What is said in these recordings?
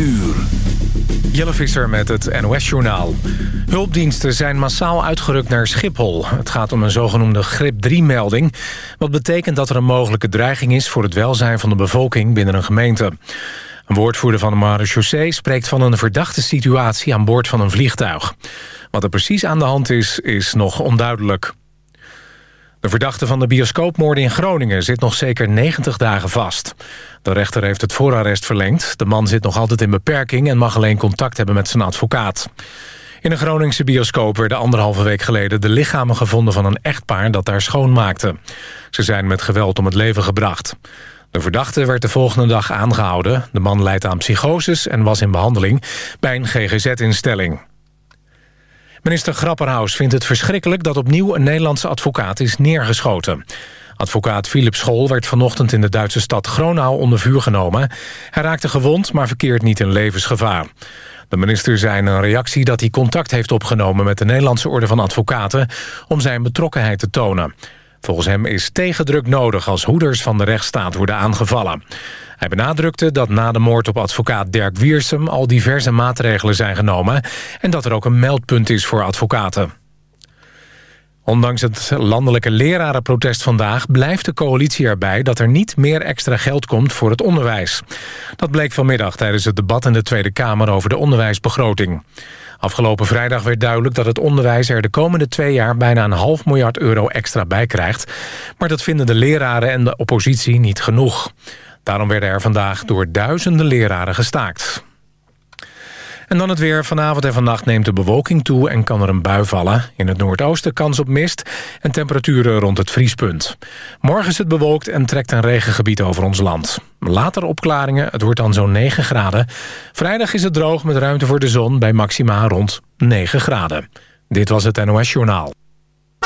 uur. Jelle Visser met het NOS-journaal. Hulpdiensten zijn massaal uitgerukt naar Schiphol. Het gaat om een zogenoemde grip 3-melding... wat betekent dat er een mogelijke dreiging is... voor het welzijn van de bevolking binnen een gemeente. Een woordvoerder van de marechaussee spreekt van een verdachte situatie... aan boord van een vliegtuig. Wat er precies aan de hand is, is nog onduidelijk. De verdachte van de bioscoopmoorden in Groningen zit nog zeker 90 dagen vast. De rechter heeft het voorarrest verlengd. De man zit nog altijd in beperking en mag alleen contact hebben met zijn advocaat. In een Groningse bioscoop werden anderhalve week geleden... de lichamen gevonden van een echtpaar dat daar schoonmaakte. Ze zijn met geweld om het leven gebracht. De verdachte werd de volgende dag aangehouden. De man leidt aan psychoses en was in behandeling bij een GGZ-instelling. Minister Grapperhaus vindt het verschrikkelijk dat opnieuw een Nederlandse advocaat is neergeschoten. Advocaat Philip School werd vanochtend in de Duitse stad Gronau onder vuur genomen. Hij raakte gewond, maar verkeert niet in levensgevaar. De minister zei in een reactie dat hij contact heeft opgenomen... met de Nederlandse Orde van Advocaten om zijn betrokkenheid te tonen. Volgens hem is tegendruk nodig als hoeders van de rechtsstaat worden aangevallen. Hij benadrukte dat na de moord op advocaat Dirk Wiersum... al diverse maatregelen zijn genomen... en dat er ook een meldpunt is voor advocaten. Ondanks het landelijke lerarenprotest vandaag... blijft de coalitie erbij dat er niet meer extra geld komt voor het onderwijs. Dat bleek vanmiddag tijdens het debat in de Tweede Kamer... over de onderwijsbegroting. Afgelopen vrijdag werd duidelijk dat het onderwijs er de komende twee jaar... bijna een half miljard euro extra bij krijgt. Maar dat vinden de leraren en de oppositie niet genoeg. Daarom werden er vandaag door duizenden leraren gestaakt. En dan het weer. Vanavond en vannacht neemt de bewolking toe en kan er een bui vallen. In het noordoosten kans op mist en temperaturen rond het vriespunt. Morgen is het bewolkt en trekt een regengebied over ons land. Later opklaringen, het wordt dan zo'n 9 graden. Vrijdag is het droog met ruimte voor de zon bij maxima rond 9 graden. Dit was het NOS Journaal.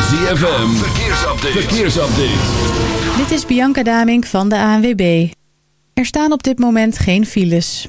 ZFM, verkeersupdate. verkeersupdate. Dit is Bianca Damink van de ANWB. Er staan op dit moment geen files.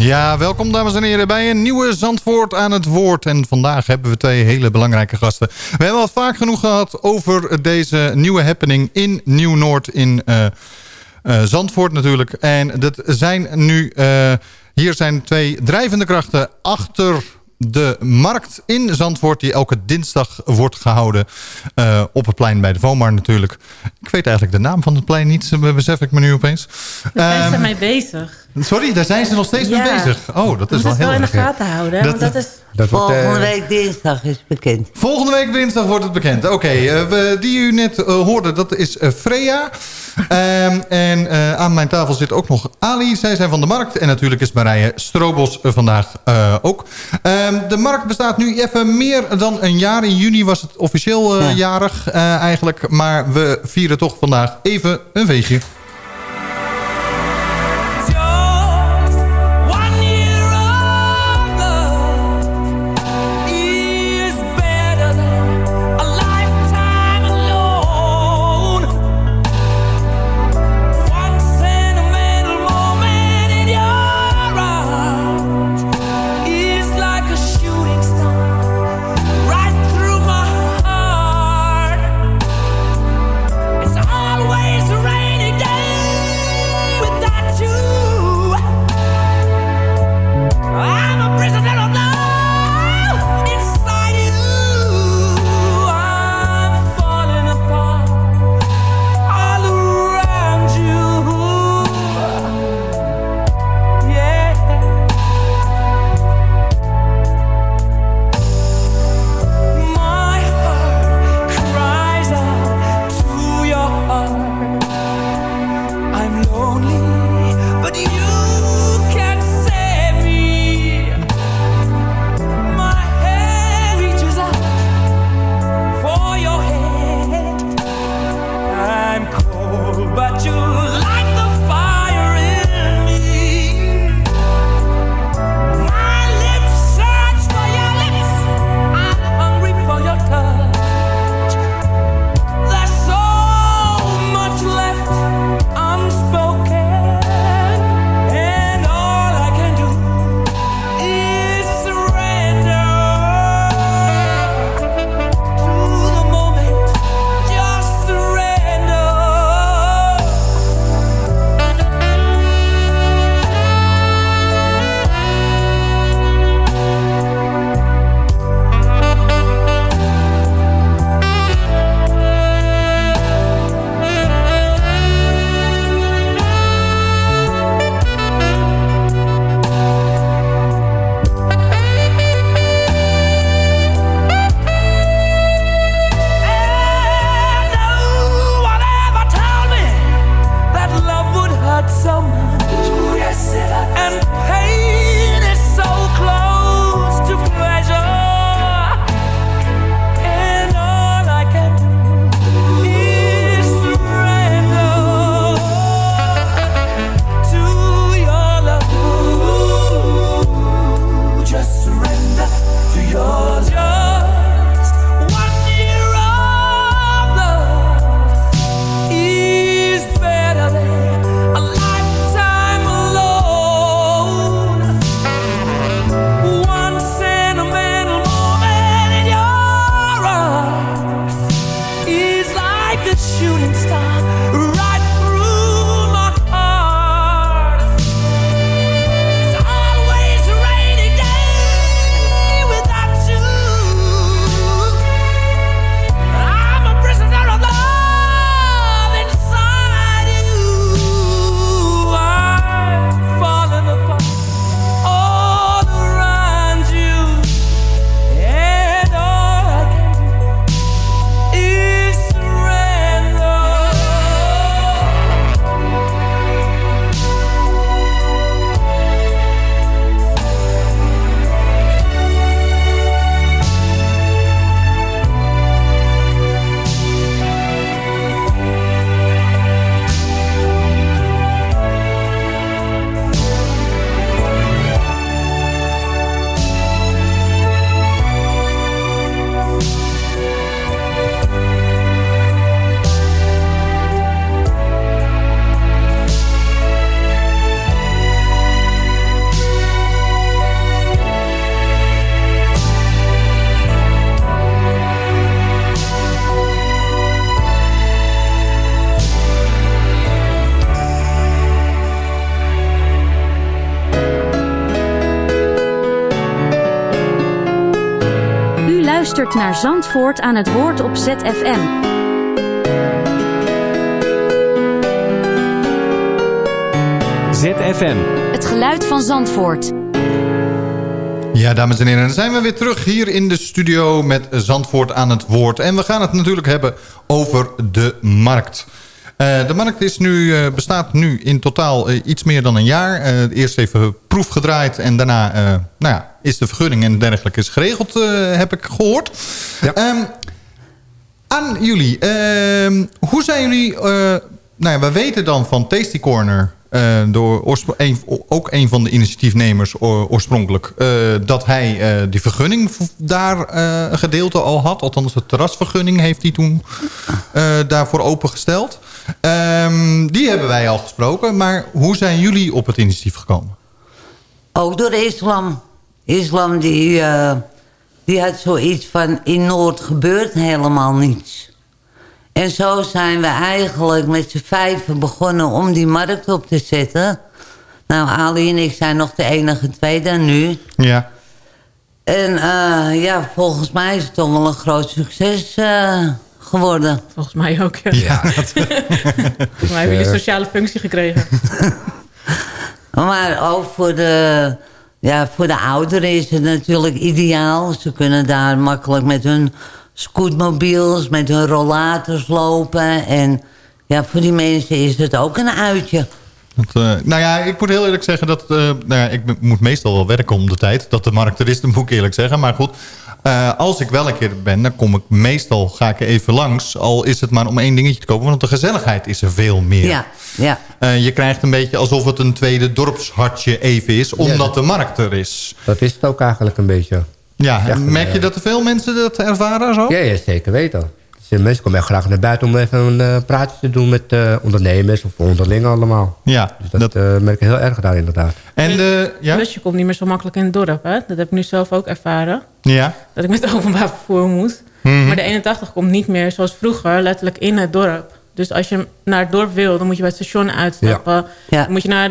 Ja, welkom dames en heren bij een nieuwe Zandvoort aan het woord. En vandaag hebben we twee hele belangrijke gasten. We hebben al vaak genoeg gehad over deze nieuwe happening in Nieuw-Noord in uh, uh, Zandvoort natuurlijk. En dat zijn nu, uh, hier zijn twee drijvende krachten achter de markt in Zandvoort... die elke dinsdag wordt gehouden uh, op het plein bij de Vomar natuurlijk. Ik weet eigenlijk de naam van het plein niet, besef ik me nu opeens. Daar zijn ze um, mee bezig. Sorry, daar zijn ze nog steeds ja. mee bezig. Oh, dat is wel heel erg. Dat is wel in de gaten houden. Dat, dat is... Dat Volgende wordt, uh, week dinsdag is bekend. Volgende week dinsdag wordt het bekend. Oké, okay, uh, die u net uh, hoorde, dat is Freya. Um, en aan mijn tafel zit ook nog Ali. Zij zijn van de markt. En natuurlijk is Marije Strobos vandaag ook. Um, de markt bestaat nu even meer dan een jaar. In juni was het officieel ja. jarig eigenlijk. Maar we vieren toch vandaag even een feestje. Naar Zandvoort aan het woord op ZFM. ZFM. Het geluid van Zandvoort. Ja, dames en heren, dan zijn we weer terug hier in de studio met Zandvoort aan het woord. En we gaan het natuurlijk hebben over de markt. Uh, de markt is nu, uh, bestaat nu in totaal uh, iets meer dan een jaar. eerst even proef gedraaid en daarna nou ja, is de vergunning en dergelijke is geregeld, heb ik gehoord. Ja. Um, aan jullie, ehm, hoe zijn jullie... nou ja, we weten dan van Tasty Corner door een, ook een van de initiatiefnemers oorspronkelijk... Dat hij die vergunning daar een gedeelte al had. Althans, de terrasvergunning heeft hij toen daarvoor opengesteld. Um, die hebben wij al gesproken. Maar hoe zijn jullie op het initiatief gekomen? Ook door de islam. Islam die, die had zoiets van... in Noord gebeurt helemaal niets. En zo zijn we eigenlijk met z'n vijven begonnen om die markt op te zetten. Nou, Ali en ik zijn nog de enige twee dan nu. Ja. En uh, ja, volgens mij is het toch wel een groot succes uh, geworden. Volgens mij ook, ja. ja volgens mij hebben jullie een sociale functie gekregen. maar ook voor de, ja, voor de ouderen is het natuurlijk ideaal. Ze kunnen daar makkelijk met hun scootmobiels met hun rollators lopen. En ja, voor die mensen is het ook een uitje. Dat, uh, nou ja, ik moet heel eerlijk zeggen dat... Uh, nou ja, ik moet meestal wel werken om de tijd dat de markt er is. Dat moet ik eerlijk zeggen. Maar goed, uh, als ik wel een keer ben, dan kom ik meestal ga ik even langs. Al is het maar om één dingetje te kopen. Want de gezelligheid is er veel meer. Ja, ja. je krijgt een beetje alsof het een tweede dorpshartje even is. Omdat de markt er is. Dat is het ook eigenlijk een beetje. Ja, merk je dat er veel mensen dat ervaren zo? Ja, ja zeker weten. Dus mensen komen echt graag naar buiten om even een uh, praatje te doen met uh, ondernemers of onderlingen allemaal. Ja. Dus dat, dat... Uh, merk ik heel erg daar inderdaad. En de, ja? Dus je komt niet meer zo makkelijk in het dorp, hè? Dat heb ik nu zelf ook ervaren. Ja. Dat ik met openbaar vervoer moet. Mm -hmm. Maar de 81 komt niet meer zoals vroeger letterlijk in het dorp. Dus als je naar het dorp wil, dan moet je bij het station uitstappen. Ja. Ja. Dan moet je naar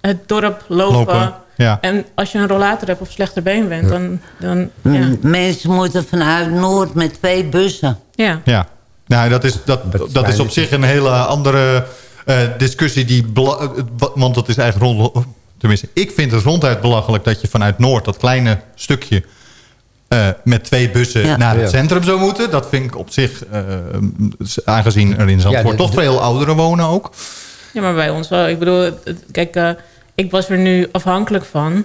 het dorp lopen. lopen. Ja. En als je een rollator hebt of slechter been bent, dan... dan ja. Mensen moeten vanuit Noord met twee bussen. Ja. ja. Nou, dat is, dat, dat, is op zich een hele andere uh, discussie. Die want dat is eigenlijk rond... Tenminste, ik vind het ronduit belachelijk dat je vanuit Noord... dat kleine stukje uh, met twee bussen ja. naar het centrum zou moeten. Dat vind ik op zich, uh, aangezien er in Zandvoort toch veel ouderen wonen ook. Ja, maar bij ons wel. Ik bedoel, kijk ik was er nu afhankelijk van.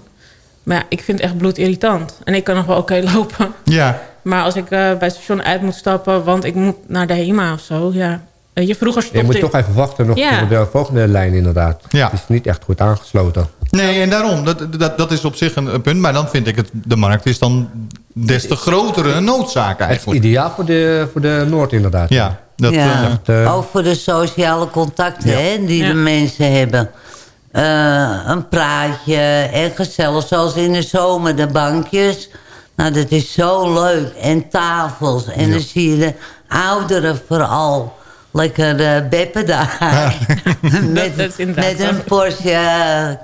Maar ja, ik vind het echt bloedirritant. En ik kan nog wel oké okay lopen. Ja. Maar als ik uh, bij het station uit moet stappen... want ik moet naar de HEMA of zo, ja. Je, vroeger stopte... je moet toch even wachten nog ja. op de volgende lijn inderdaad. Ja. Het is niet echt goed aangesloten. Nee, en daarom. Dat, dat, dat is op zich een, een punt. Maar dan vind ik het... De markt is dan des te grotere noodzaak eigenlijk. Het is ideaal voor de, voor de Noord inderdaad. Ja. Dat, ja. Uh, ook voor de sociale contacten ja. hè, die de mensen hebben. Uh, een praatje en gezellig, zoals in de zomer de bankjes. Nou, dat is zo leuk. En tafels. En ja. dan zie je de ouderen vooral lekker uh, beppen daar. met, dat met een portje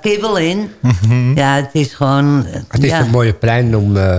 kibbel in. Mm -hmm. Ja, het is gewoon... Het is ja. een mooie plein om, uh,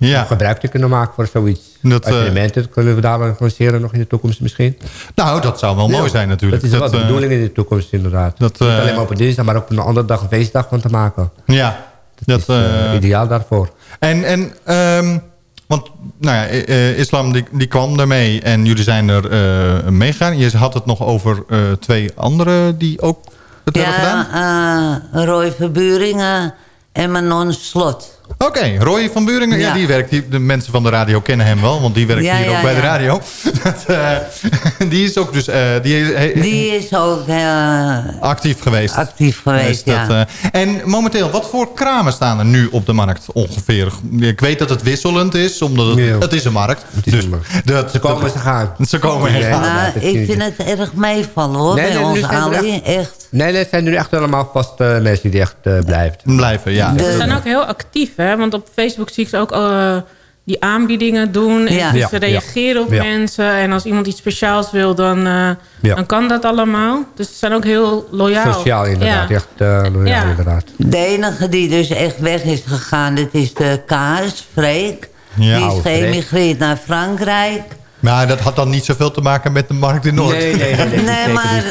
om gebruik te kunnen maken voor zoiets. Dat, Evenementen uh, kunnen we daar organiseren nog in de toekomst misschien. Nou, dat zou wel ja, mooi zijn natuurlijk. Dat is wel de bedoeling in de toekomst inderdaad. Dat, Niet alleen maar op een dinsdag, maar ook op een andere dag een feestdag van te maken. Ja. Dat, dat is ideaal daarvoor. En, en um, want nou ja, uh, islam die, die kwam daarmee en jullie zijn er uh, meegegaan. Je had het nog over uh, twee anderen die ook het ja, hebben gedaan. Ja, Roy Verburingen en Manon Slot. Oké, okay, Roy van Buringen, ja. ja. die werkt, die, de mensen van de radio kennen hem wel, want die werkt ja, hier ja, ook bij de radio. uh, die is ook dus... Uh, die, he, die is ook... Uh, actief geweest. Actief geweest, dus dat, ja. en momenteel, wat voor kramen staan er nu op de markt ongeveer? Ik weet dat het wisselend is, omdat het, het is een markt. Het is dus, een markt. Dat, ze komen ze gaan. Ze komen en gaan. Nou, ik vind het erg meevallen hoor, nee, bij nee, ons Ali, echt. Nee, het zijn nu echt allemaal vast mensen die echt blijven. Blijven, ja. Ze zijn ook heel actief, hè? Want op Facebook zie ik ze ook uh, die aanbiedingen doen. En ja. Dus ze reageren op ja. mensen. En als iemand iets speciaals wil, dan, uh, dan kan dat allemaal. Dus ze zijn ook heel loyaal. Sociaal inderdaad, echt uh, loyaal inderdaad. De enige die dus echt weg is gegaan, dit is de Kaas, Freek. Die is geëmigreerd naar Frankrijk. Maar dat had dan niet zoveel te maken met de markt in Noord. Nee, nee, nee. nee, maar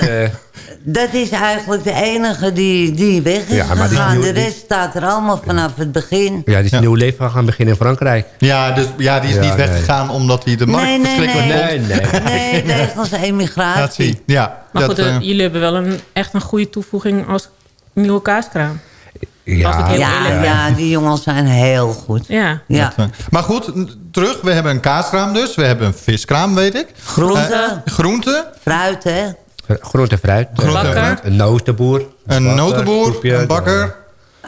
dat is eigenlijk de enige die, die weg is ja, maar gegaan. de rest staat er allemaal vanaf het begin. Ja, die is een nieuw leven gaan beginnen in Frankrijk. Ja, dus, ja die is niet weggegaan omdat hij de markt nee, nee, verschrikkelijk nee. Nee, nee. nee, wegens emigratie. Ja, maar goed, uh, jullie hebben wel een, echt een goede toevoeging als nieuwe kaaskraam. Ja, ja, ja, die jongens zijn heel goed. Ja. ja. Eh, maar goed, terug. We hebben een kaaskraam dus. We hebben een viskraam, weet ik. Groente. Uh, groente. Fruit, hè. Groente, fruit. Groente, fruit. Een notenboer. Een notenboer, een bakker.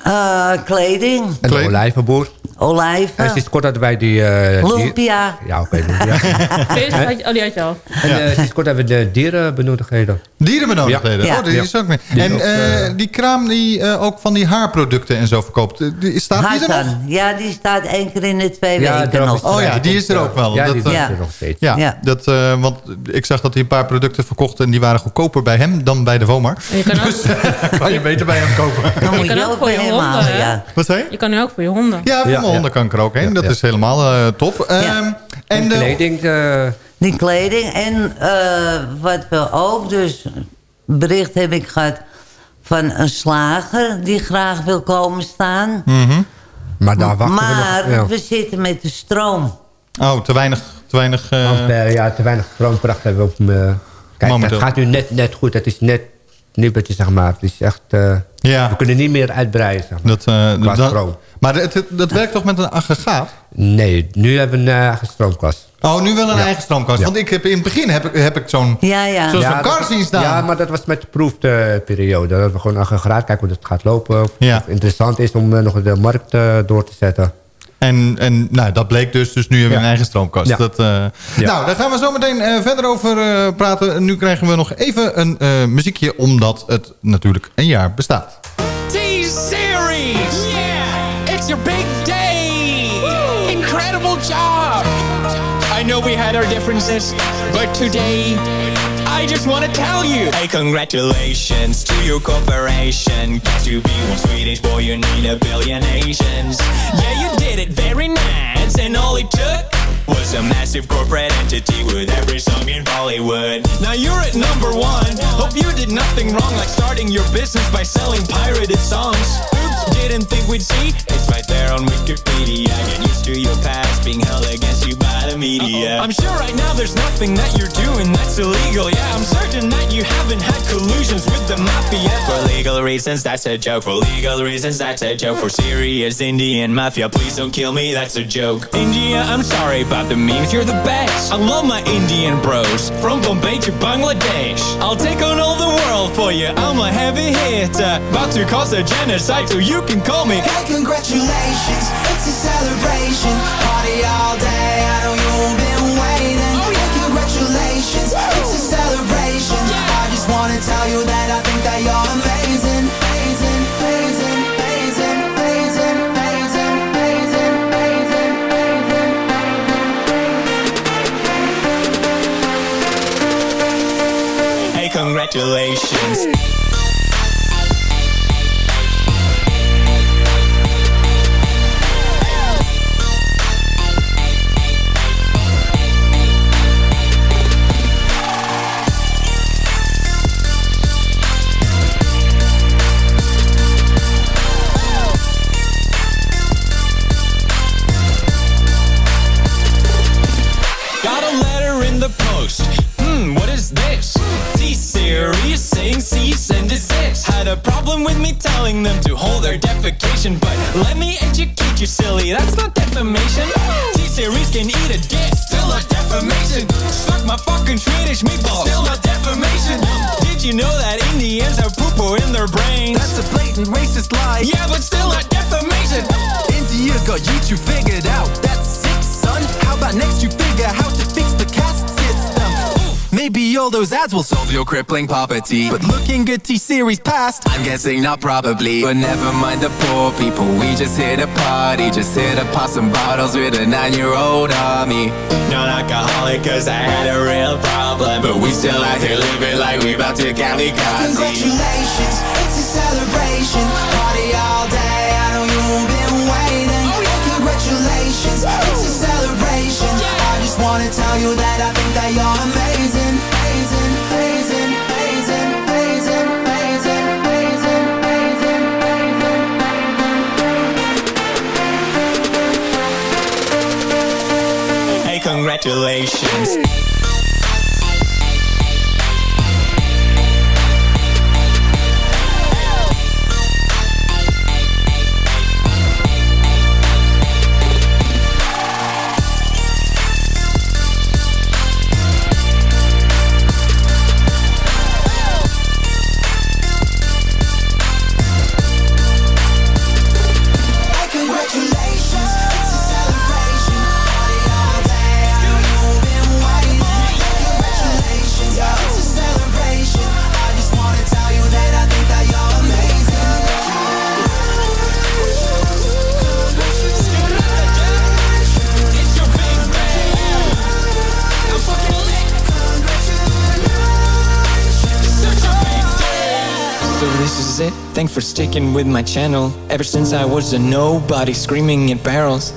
Uh, kleding. Een olijvenboer. Olijven. En sinds kort hadden wij die... Uh, lumpia. Ja, oké. Okay, Vis, oh, die had je al. En uh, sinds kort hebben we de dierenbenodigdheden. Dierenbenodigdheden? Ja. Oh, die is ook mee. Die en ook, uh, die kraam die ook van die haarproducten en zo verkoopt, die, staat Hassan. die er nog? Ja, die staat één keer in de twee ja, weken nog. Oh ja, die is er ook wel. Ja, dat, die is er nog steeds. Ja, ja. Dat, want ik zag dat hij een paar producten verkocht en die waren goedkoper bij hem dan bij de Vomar. Je kan dus kan je beter bij hem kopen. Dan moet je ook voor je honden, ja. Wat zei je? Je kan nu ook voor je honden. Ja, voor mijn honden kan ik er ook heen. Dat is helemaal uh, top. Um, en de kleding. Uh... Die kleding. En uh, wat we ook dus... Bericht heb ik gehad van een slager die graag wil komen staan. Mm -hmm. Maar daar wachten maar we nog. Ja. we zitten met de stroom. Oh, te weinig... Te weinig, uh... ja, te weinig stroomkracht hebben we op me. Kijk, Momenteel. het gaat nu net, net goed. Het is net nu dat je zeg maar, het is echt... Uh, ja. We kunnen niet meer uitbreiden, zeg maar, dat, uh, dat, stroom. Maar het, het, dat werkt toch met een aggregaat? Nee, nu hebben we een eigen stroomkast. Oh, nu wel een ja. eigen stroomkast. Ja. Want ik heb, in het begin heb ik, heb ik zo'n ja, ja. ja, kar zien staan. Ja, maar dat was met de proefperiode. Dat we gewoon aggregaat kijken hoe het gaat lopen. Of het interessant is om uh, nog de markt uh, door te zetten. En, en nou, dat bleek dus, dus nu hebben we ja. een eigen stroomkast. Ja. Dat, uh, ja. Nou, daar gaan we zo meteen uh, verder over uh, praten. Nu krijgen we nog even een muziekje, omdat het natuurlijk een jaar bestaat. It's your big day! Woo! Incredible job! I know we had our differences, but today... I just want to tell you Hey, congratulations to your corporation Got to be one Swedish boy, you need a billion Asians Yeah, you did it very nice And all it took was a massive corporate entity with every song in Bollywood. Now you're at number one. Hope you did nothing wrong, like starting your business by selling pirated songs. Oops, didn't think we'd see. It's right there on Wikipedia. Get used to your past being held against you by the media. Uh -oh. I'm sure right now there's nothing that you're doing that's illegal. Yeah, I'm certain that you haven't had collusions with the mafia. For legal reasons, that's a joke. For legal reasons, that's a joke. For serious Indian mafia, please don't kill me, that's a joke. India, I'm sorry, but about the memes, you're the best. I love my Indian bros, from Bombay to Bangladesh. I'll take on all the world for you, I'm a heavy hitter. About to cause a genocide, so you can call me. Hey, congratulations, it's a celebration. Party all day, I know Congratulations. Crippling poverty. But looking at T-Series past, I'm guessing not probably. But never mind the poor people, we just hit a party. Just hit to pop some bottles with a nine-year-old army. Non-alcoholic cause I had a real problem. But we still out here living like we about to kamikaze. Congratulations, it's a celebration. Party all day, I know you've been waiting. Oh. Congratulations, it's a celebration. I just wanna tell you that I congratulations. Thanks for sticking with my channel. Ever since I was a nobody screaming at barrels.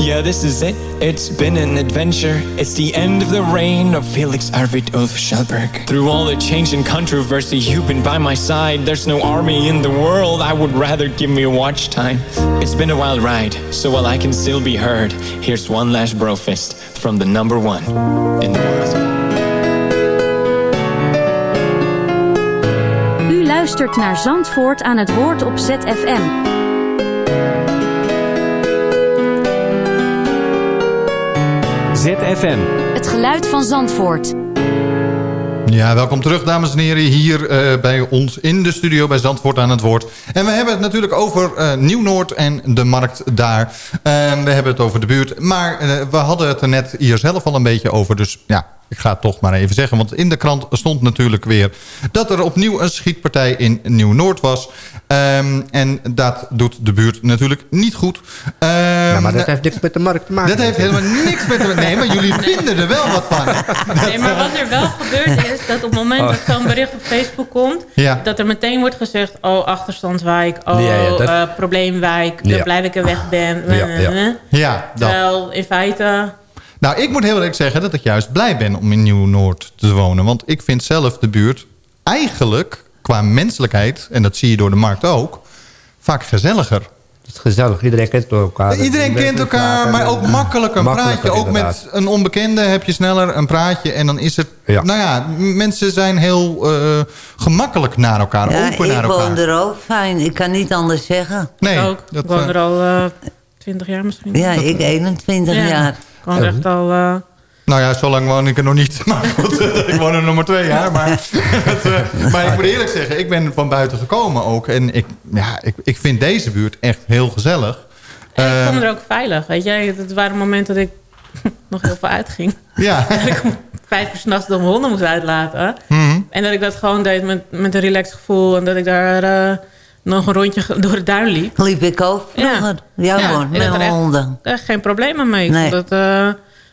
Yeah, this is it. It's been an adventure. It's the end of the reign of Felix Arvid Ulf Schallberg. Through all the change and controversy, you've been by my side. There's no army in the world. I would rather give me a watch time. It's been a wild ride, so while I can still be heard, here's one last brofist from the number one in the world. Luistert naar Zandvoort aan het woord op ZFM. ZFM. Het geluid van Zandvoort. Ja, welkom terug dames en heren hier eh, bij ons in de studio bij Zandvoort aan het woord. En we hebben het natuurlijk over eh, Nieuw-Noord en de markt daar. Eh, we hebben het over de buurt, maar eh, we hadden het er net hier zelf al een beetje over. Dus ja, ik ga het toch maar even zeggen. Want in de krant stond natuurlijk weer dat er opnieuw een schietpartij in Nieuw-Noord was. Ehm, en dat doet de buurt natuurlijk niet goed. Ehm, Ja, maar dat heeft niks met de markt te maken. dat heeft helemaal niks met de... Nee, maar jullie vinden er wel wat van. Nee, maar wat er wel gebeurt is dat op het moment dat zo'n bericht op Facebook komt... Ja. dat er meteen wordt gezegd... oh, achterstandswijk, oh, Ja, ja, dat- eh, probleemwijk... Ja. dan blijf ik er weg ben. Ja, ja. Ja, dat. Terwijl in feite... Nou, ik moet heel eerlijk zeggen dat ik juist blij ben om in Nieuw-Noord te wonen. Want ik vind zelf de buurt eigenlijk qua menselijkheid... en dat zie je door de markt ook, vaak gezelliger. Het is gezellig, iedereen kent elkaar. Iedereen kent elkaar, maar ook makkelijk een Makkelijker, praatje. Ook inderdaad. met een onbekende heb je sneller een praatje. En dan is het... Ja. Nou ja, mensen zijn heel eh, gemakkelijk naar elkaar, Ja, open ik naar elkaar. woon er ook fijn. Ik kan niet anders zeggen. Nee, ook. dat, ik woon eh, er al eh 20 jaar misschien. Ja, ik 21 Ja. jaar. Ik woon er echt al... eh, Nou ja, zo lang woon ik er nog niet. Maar goed, ik woon er nog maar twee jaar. Maar, het, eh, maar ik moet eerlijk zeggen, ik ben van buiten gekomen ook. En ik, ja, ik, ik vind deze buurt echt heel gezellig. en ik Eh, vond er ook veilig. Weet je, het waren momenten dat ik nog heel veel uitging. Ja. Dat ik om vijf uur s'nachts de honden moest uitlaten. Mhm. En dat ik dat gewoon deed met, met een relaxed gevoel. En dat ik daar eh, nog een rondje door de duin liep. Liep ik ook. Ja, hoor, en met er echt- honden. Echt geen problemen mee. Nee. dat eh,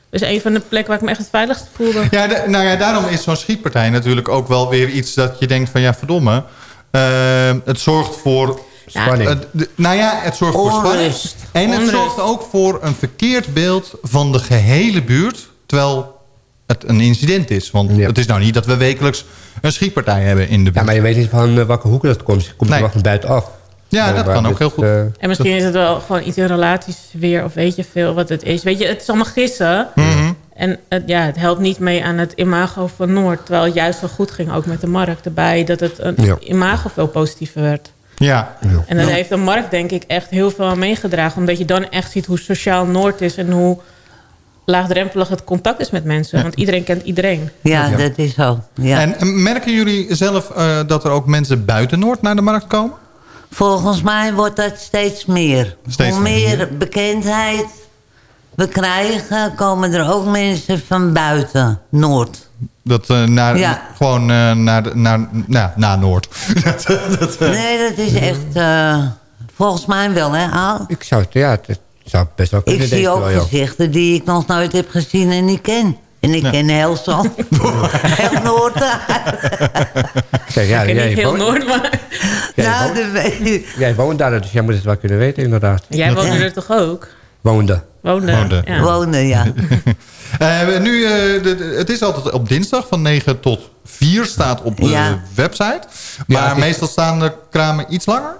is een van de plekken waar ik me echt het veiligst voelde. Ja, nou ja, daarom is zo'n schietpartij natuurlijk ook wel weer iets dat je denkt van ja, verdomme. eh, het zorgt voor... Spanning. Eh, d- nou ja, het zorgt voor spanning. Onrust. En het Onrust. zorgt ook voor een verkeerd beeld van de gehele buurt. Terwijl het een incident is. Want Ja. het is nou niet dat we wekelijks een schietpartij hebben in de Ja, buurt. maar je weet niet van eh, welke hoek dat komt. Je komt Nee. er van buitenaf. Ja, Maar dat kan ook heel goed. eh, En misschien is het wel gewoon iets in relaties weer. Of weet je veel wat het is. Weet je, het is allemaal gissen. Mhm. En het, ja, het helpt niet mee aan het imago van Noord. Terwijl het juist wel goed ging, ook met de markt erbij. Dat het een Ja. imago veel positiever werd. Ja. En daar heeft de markt denk ik echt heel veel aan meegedragen. Omdat je dan echt ziet hoe sociaal Noord is. En hoe laagdrempelig het contact is met mensen. Want iedereen kent iedereen. Ja, dat is zo. Ja. En merken jullie zelf eh, dat er ook mensen buiten Noord naar de markt komen? Volgens mij wordt dat steeds meer. Steeds Hoe meer. meer bekendheid we krijgen, komen er ook mensen van buiten Noord. Dat eh, naar, Ja. gewoon eh, naar, de- naar, nou, naar Noord. dat, dat, Nee, dat is echt... eh, volgens mij wel, hè, Al? Ik zou het, ja, het zou best wel kunnen. Ik zie ook gezichten die ik nog nooit heb gezien en niet ken. En ik Ja. ken heel zo. heel Noord. Zeg, ja, ik ken jij, niet heel woont, Noord, maar jij, nou, woont, jij woont daar, dus jij moet het wel kunnen weten, inderdaad. jij woonde Ja. er toch ook? Woonde. Woonde. Woonde. Ja. Wonen, ja. Eh, nu, eh, de- de- het is altijd op dinsdag van 9 tot 4 staat op de Ja. website. Maar meestal staan de kramen iets langer.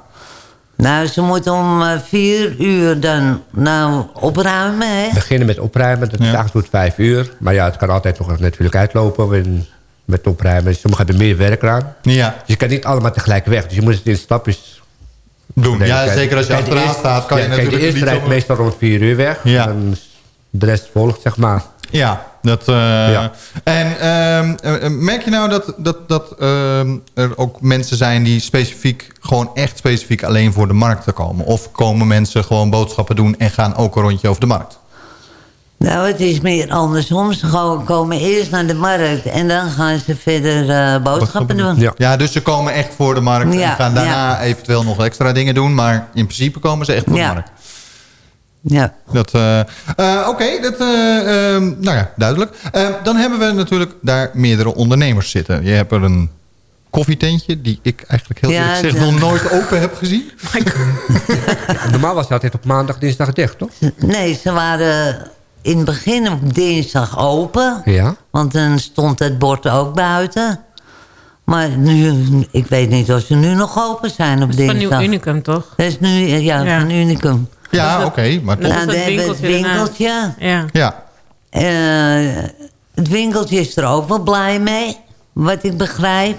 Nou, ze moeten om eh, vier uur dan nou opruimen, hè? beginnen met opruimen. Dat is eigenlijk tot vijf uur. Maar ja, het kan altijd nog natuurlijk uitlopen met, met opruimen. Sommigen hebben meer werk aan. Ja. Dus je kan niet allemaal tegelijk weg. Dus je moet het in stapjes Doen. Ja, zeker als je achteraan staat, kan je ja, kijk, natuurlijk de eerste rijdt meestal rond vier uur weg. Ja. En de rest volgt, zeg maar. Ja, dat, eh, en ehm, eh, merk je nou dat, dat, dat ehm, er ook mensen zijn die specifiek, gewoon echt specifiek alleen voor de markt te komen? Of komen mensen gewoon boodschappen doen en gaan ook een rondje over de markt? Nou, het is meer andersom. Ze gewoon komen eerst naar de markt en dan gaan ze verder eh, boodschappen doen. Ja. dus ze komen echt voor de markt Ja, en gaan daarna ja. eventueel nog extra dingen doen. Maar in principe komen ze echt voor Ja. de markt. Ja. Dat, eh, eh, Oké, dat, eh, ehm, nou ja, duidelijk. Eh, dan hebben we natuurlijk daar meerdere ondernemers zitten. Je hebt er een koffietentje die ik eigenlijk heel Ja, eerlijk gezegd de- nog nooit open heb gezien. Normaal was altijd op maandag, dinsdag dicht, toch? Nee, ze waren in het begin op dinsdag open. Ja. Want dan stond het bord ook buiten. Maar nu, ik weet niet of ze nu nog open zijn op Dat is van dinsdag. Nieuw Unicum, toch? Dat is nu, ja, Ja. van Unicum. Ja, oké. maar dat is Nou, dat dan hebben we het winkeltje. Ja. Ja, Eh, het winkeltje is er ook wel blij mee, wat ik begrijp.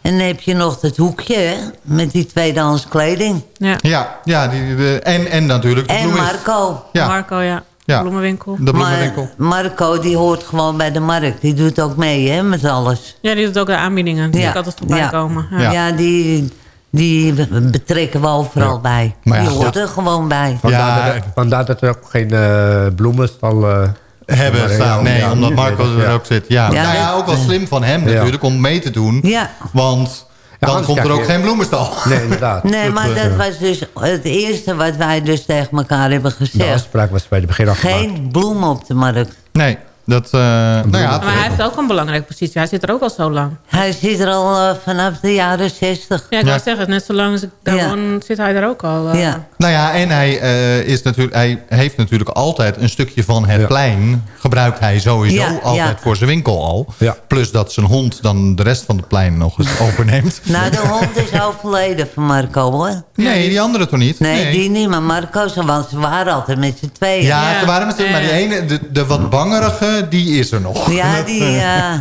En dan heb je nog het hoekje hè, met die tweedehands kleding. Ja. ja, ja die, de, en, en natuurlijk de En bloemist. Marco. Ja. Marco, ja. Ja. Bloemenwinkel. De bloemenwinkel. Maar Marco die hoort gewoon bij de markt. Die doet ook mee hè, met alles. Ja, die doet ook de aanbiedingen. Die Ja. altijd voorbij Ja. komen. Ja, Ja. die, die betrekken we overal bij. Maar ja, die hoort er gewoon bij. Vandaar, dat, er, vandaar dat er ook geen eh bloemenstal eh, hebben maar, staan. Nee, ja, omdat Marco er ook zit. Ja, Ja, nou ja, ook wel slim van hem Ja. natuurlijk om mee te doen. Ja. Want dan komt er ook je- geen bloemenstal. Nee, inderdaad. Nee, maar Dat, dat eh, was dus het eerste wat wij dus tegen elkaar hebben De gezegd. afspraak was bij de begin afgemaakt. Geen bloemen op de markt. Nee, dat... eh nou ja, Maar hij heeft ook een belangrijke positie. Hij zit er ook al zo lang. Hij zit er al eh, vanaf de jaren zestig. Ja, ik wou zeggen, net zo lang als ik daar Ja. woon, zit hij er ook al. eh. Ja. Nou ja, en hij, eh, is natuurlijk, hij heeft natuurlijk altijd een stukje van het Ja. plein... gebruikt hij sowieso Ja, altijd ja. voor zijn winkel al. Ja. Plus dat zijn hond dan de rest van het plein nog eens overneemt. Nou, de hond is overleden van Marco, hoor. Nee, die andere toch niet? Nee, die niet, maar Marco, ze, want ze waren altijd met z'n tweeën. Ja, Ja, ze waren met z'n- maar die ene, de, de wat bangerige, die is er nog. Ja, die... eh,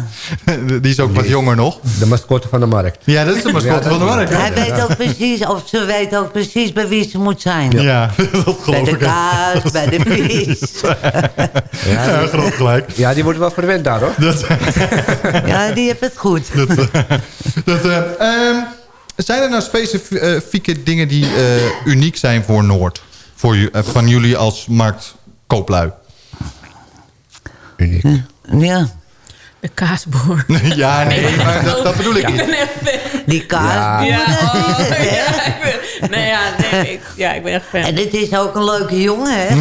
die is ook wat jonger nog. De mascotte van de markt. Ja, dat is de mascotte Ja, van de markt. hij weet ook precies, of ze weet ook precies bij wie ze moet zijn. Ja, dat Bij geloof de ik. kaas, bij de vis. Ja, groot gelijk. Ja, die wordt wel verwend daar, hoor. Dat, Ja, die heeft het goed. dat, eh, ehm, zijn er nou specifieke dingen die eh, uniek zijn voor Noord? Voor, eh, van jullie als marktkooplui? Uniek. Ja, De kaasboer. ja, nee, maar dat, dat bedoel ik Ik niet. ben echt fan. die kaas. Ja. Ja, dat is oh, ja, ik ben, nee, ja, nee, ik, ja, ik ben echt fan. En dit is ook een leuke jongen, hè?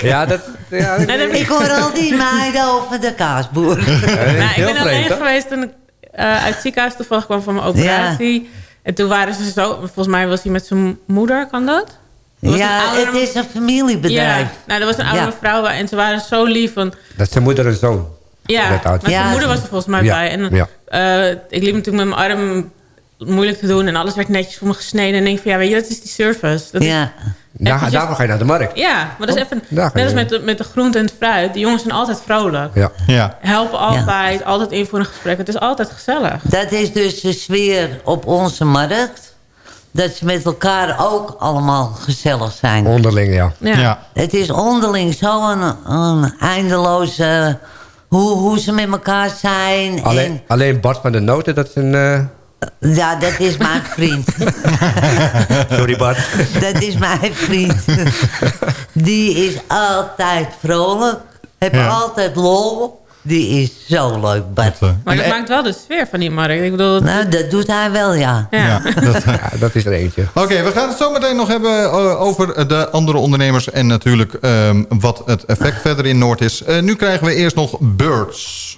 Ja, dat... Ja, Nee, Ik hoor al die meiden over de kaasboer. nou, ik ben alleen geweest toen ik eh, uit het ziekenhuis toevallig kwam van mijn operatie. En toen waren ze zo... Volgens mij was hij met zijn moeder, kan dat? Ja, het is een familiebedrijf. Ja, nou, dat was een oudere Ja. vrouw en ze waren zo lief. Van, Dat is zijn moeder en zoon. ja, maar zijn Ja. moeder was er volgens mij Ja, bij. En ja. eh, ik liep natuurlijk met mijn arm moeilijk te doen. En alles werd netjes voor me gesneden. En ik denk van, ja, weet je, dat is die service. Dat Ja. Daar, Eventjes- daarvoor ga je naar de markt. ja, maar dat is even... Net als met de, met de groente en het fruit. Die jongens zijn altijd vrolijk. Ja. Ja. Helpen altijd. Altijd in voor een gesprek. Het is altijd gezellig. Dat is dus de sfeer op onze markt. Dat ze met elkaar ook allemaal gezellig zijn. Onderling, ja. Ja. Ja. Het is onderling zo'n een eindeloze... Hoe, hoe ze met elkaar zijn. Alleen, alleen Bart van de Noten, dat is een... eh, ja, dat is mijn vriend. Sorry Bart. dat is mijn vriend. Die is altijd vrolijk. Heeft Ja. altijd lol. Die is zo leuk, Bart. Dat, eh, Maar dat en- maakt wel de sfeer van die markt. Ik bedoel, Nou, dat doet hij wel, ja. ja. ja, dat, Ja, dat is er eentje. Oké, we gaan het zo meteen nog hebben eh, over de andere ondernemers... en natuurlijk ehm, wat het effect verder in Noord is. Eh, nu krijgen we eerst nog Birds.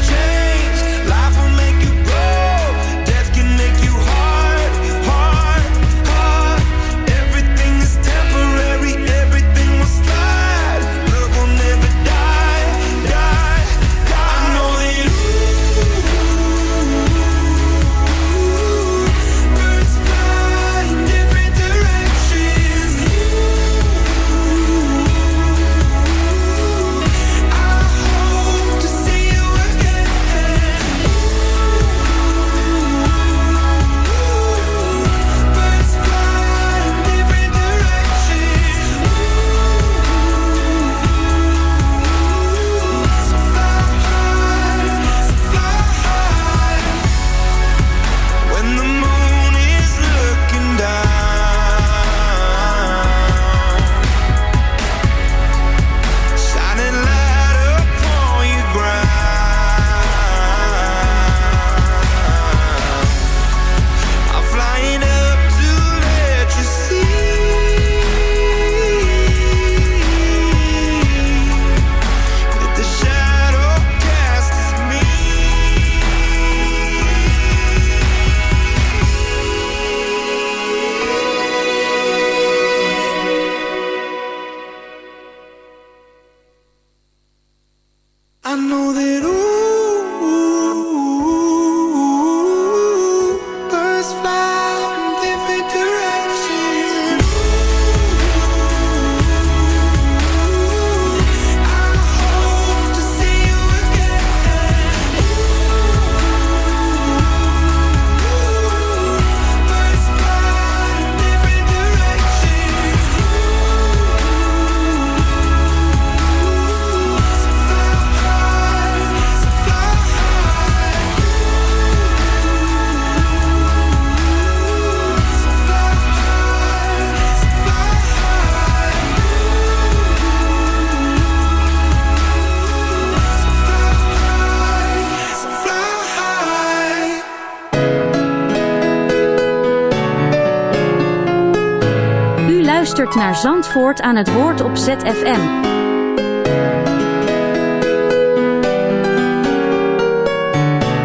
luistert naar Zandvoort aan het woord op ZFM.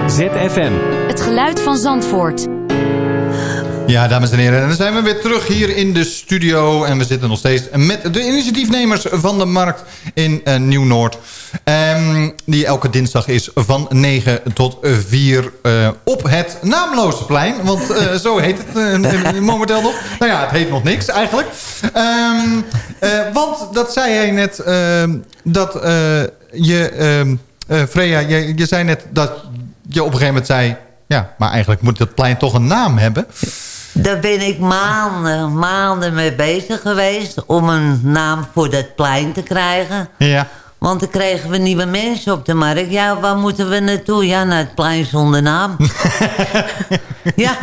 ZFM. Het geluid van Zandvoort. Ja, dames en heren. En dan zijn we weer terug hier in de studio. En we zitten nog steeds met de initiatiefnemers van de markt in uh, Nieuw-Noord. Ehm, die elke dinsdag is van 9 tot 4 uh, op het naamloze plein. Want uh, zo heet het uh, momenteel nog. Nou ja, het heet nog niks eigenlijk. Um, want dat zei hij net. Ehm, dat je... Freya, je, je zei net dat je op een gegeven moment zei... Ja, maar eigenlijk moet dat plein toch een naam hebben. Daar ben ik maanden, maanden mee bezig geweest... om een naam voor dat plein te krijgen. Ja. Want dan kregen we nieuwe mensen op de markt. Ja, waar moeten we naartoe? Ja, naar het plein zonder naam. ja.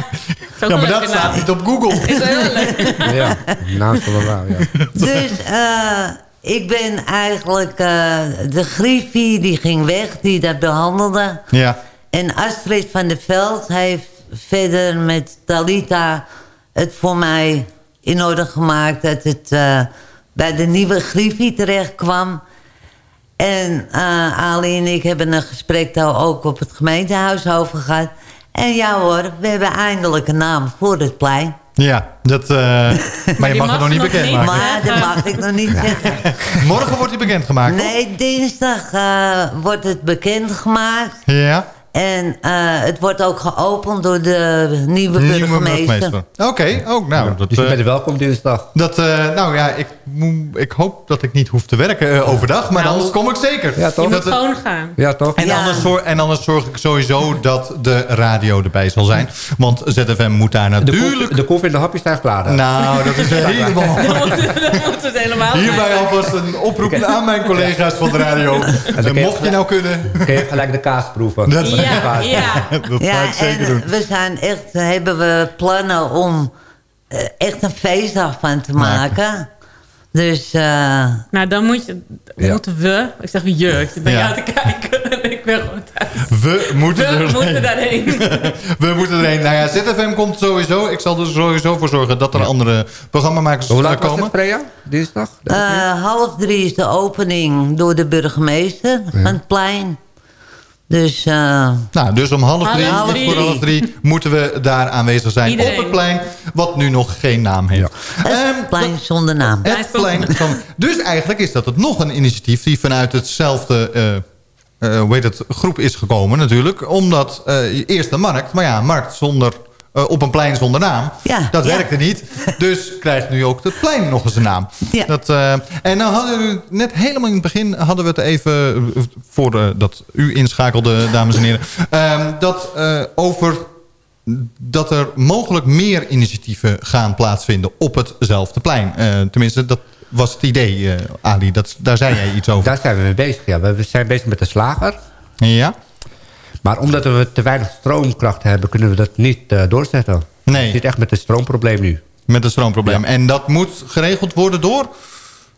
Ja, maar dat staat niet op Google. Is heel leuk. Ja, naam wel waar, ja. Dus uh, ik ben eigenlijk... Uh, de griffie die ging weg, die dat behandelde. Ja. En Astrid van der Veld heeft verder met Talita het voor mij in orde gemaakt... dat het uh, bij de nieuwe griffie terecht kwam. En uh, Ali en ik hebben een gesprek daar ook op het gemeentehuis over gehad. En ja hoor, we hebben eindelijk een naam voor het plein. Ja, dat, uh, maar je mag, mag het nog niet bekendmaken. Maar dat mag ik nog niet zeggen. Morgen wordt hij bekendgemaakt? Nee, dinsdag uh, wordt het bekendgemaakt. Ja. En eh, het wordt ook geopend door de nieuwe burgemeester. Oké, ook nou. Dat, dus je bent welkom dinsdag. Dat, uh, nou ja, ik, ik hoop dat ik niet hoef te werken uh, overdag. Maar nou, anders kom ik zeker. Ja, toch? Je moet gewoon gaan. Ja, toch? En, ja. Anders zorg, en anders zorg ik sowieso dat de radio erbij zal zijn. Want ZFM moet daar natuurlijk... De, koffie en de hapjes zijn klaar. Nou, dat is helemaal... Dan moet, het helemaal Hierbij alvast een oproep aan mijn collega's van de radio. En mocht je nou kunnen... Kun je gelijk de kaas proeven. Dat ja, ja. dat ja, ik zeker doen. We zijn echt, hebben we plannen om uh, echt een feestdag van te maken. Dus... Uh, nou, dan moet je, ja. moeten we... Ik zeg je, ik zit naar ja. jou te kijken en ik ben gewoon thuis. We moeten, we erheen. moeten daarheen. we moeten erheen. Nou ja, ZFM komt sowieso. Ik zal er sowieso voor zorgen dat er ja. andere programmamakers Hoe laat komen. Hoe Freya? Dinsdag? Uh, half drie is de opening door de burgemeester van het plein. Dus, uh, nou, dus om half drie, half drie. voor half drie moeten we daar aanwezig zijn Iedereen. op het plein, wat nu nog geen naam heeft. Ja. Het um, plein zonder naam. Het plein van, dus eigenlijk is dat het nog een initiatief die vanuit hetzelfde uh, uh, hoe heet het, groep is gekomen natuurlijk. Omdat eerst de markt, maar ja, markt zonder... Uh, op een plein zonder naam. Ja, dat ja. werkte niet. Dus krijgt nu ook het plein nog eens een naam. Ja. Dat, uh, en nou hadden we net helemaal in het begin... hadden we het even, voordat uh, u inschakelde, dames en heren... dat over dat er mogelijk meer initiatieven gaan plaatsvinden op hetzelfde plein. tenminste, dat was het idee, Ali. Dat, daar zei jij iets over. Daar zijn we mee bezig, ja. We zijn bezig met de slager. Ja. Maar omdat we te weinig stroomkracht hebben, kunnen we dat niet uh, doorzetten. Nee. Je zit echt met een stroomprobleem nu. Met een stroomprobleem. Ja. En dat moet geregeld worden door?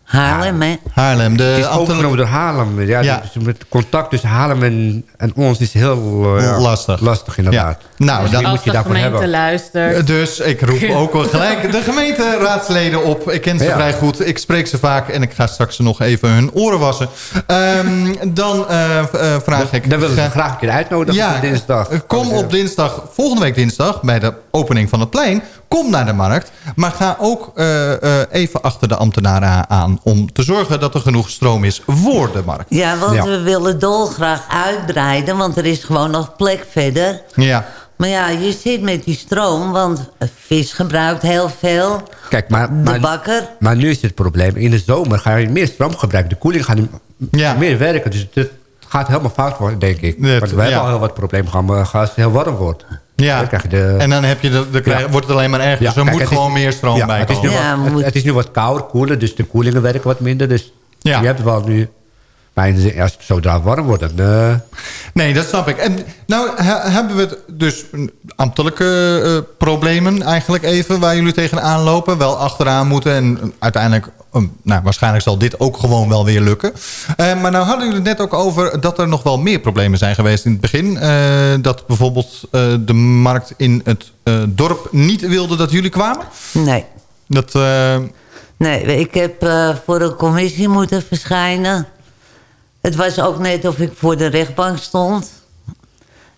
Haarlem, hè? Haarlem. De het is overgenomen door Haarlem. Ja, ja. Dus het contact tussen Haarlem en, en ons is heel uh, lastig. lastig inderdaad. Ja. Nou, dus dan moet je daarvoor hebben. Luistert. Dus ik roep ook wel gelijk de gemeenteraadsleden op. Ik ken ze ja. vrij goed. Ik spreek ze vaak en ik ga straks nog even hun oren wassen. Um, dan uh, uh, vraag ik... Dan we graag een keer uitnodigen ja, op dinsdag. Kom op dinsdag, volgende week dinsdag, bij de opening van het plein. Kom naar de markt, maar ga ook uh, uh, even achter de ambtenaren aan... om te zorgen dat er genoeg stroom is voor de markt. Ja, want ja. we willen dolgraag uitbreiden... want er is gewoon nog plek verder. Ja. Maar ja, je zit met die stroom, want vis gebruikt heel veel. Kijk, maar, de maar, bakker. Maar nu is het probleem, in de zomer ga je meer stroom gebruiken. De koeling gaat ja. meer werken, dus het gaat helemaal fout worden, denk ik. Het, Want we hebben al heel wat problemen gehad als het heel warm wordt. Ja, dan de... en dan heb je de, de krijg, ja. wordt het alleen maar erger. Ja, dus er kijk, moet gewoon is, meer stroom ja, bij het komen. Is ja, wat, moet... het, het, is nu wat kouder, koeler, dus de koelingen werken wat minder. Dus ja. je hebt wel nu... Maar als het zodra warm wordt, dan... Uh... Nee, dat snap ik. En nou he, hebben we het dus ambtelijke uh, problemen eigenlijk even... waar jullie tegenaan lopen, wel achteraan moeten... en uiteindelijk Um, nou, waarschijnlijk zal dit ook gewoon wel weer lukken. Uh, maar nou hadden jullie het net ook over dat er nog wel meer problemen zijn geweest in het begin. Uh, dat bijvoorbeeld uh, de markt in het dorp niet wilde dat jullie kwamen? Nee. Dat, nee, ik heb voor een commissie moeten verschijnen. Het was ook net of ik voor de rechtbank stond.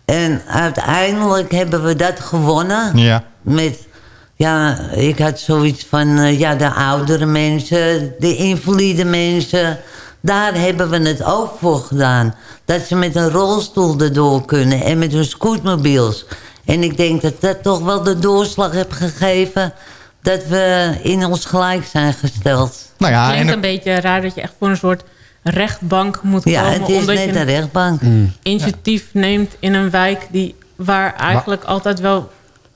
En uiteindelijk hebben we dat gewonnen. Ja. Met ja, ik had zoiets van, uh, ja, de oudere mensen, de invalide mensen... daar hebben we het ook voor gedaan. Dat ze met een rolstoel erdoor kunnen en met hun scootmobiels. En ik denk dat dat toch wel de doorslag heeft gegeven... dat we in ons gelijk zijn gesteld. Nou ja, het klinkt een beetje raar dat je echt voor een soort rechtbank moet komen. Ja, het is omdat net je een rechtbank. Mm. initiatief ja. neemt in een wijk die, waar eigenlijk maar, altijd wel...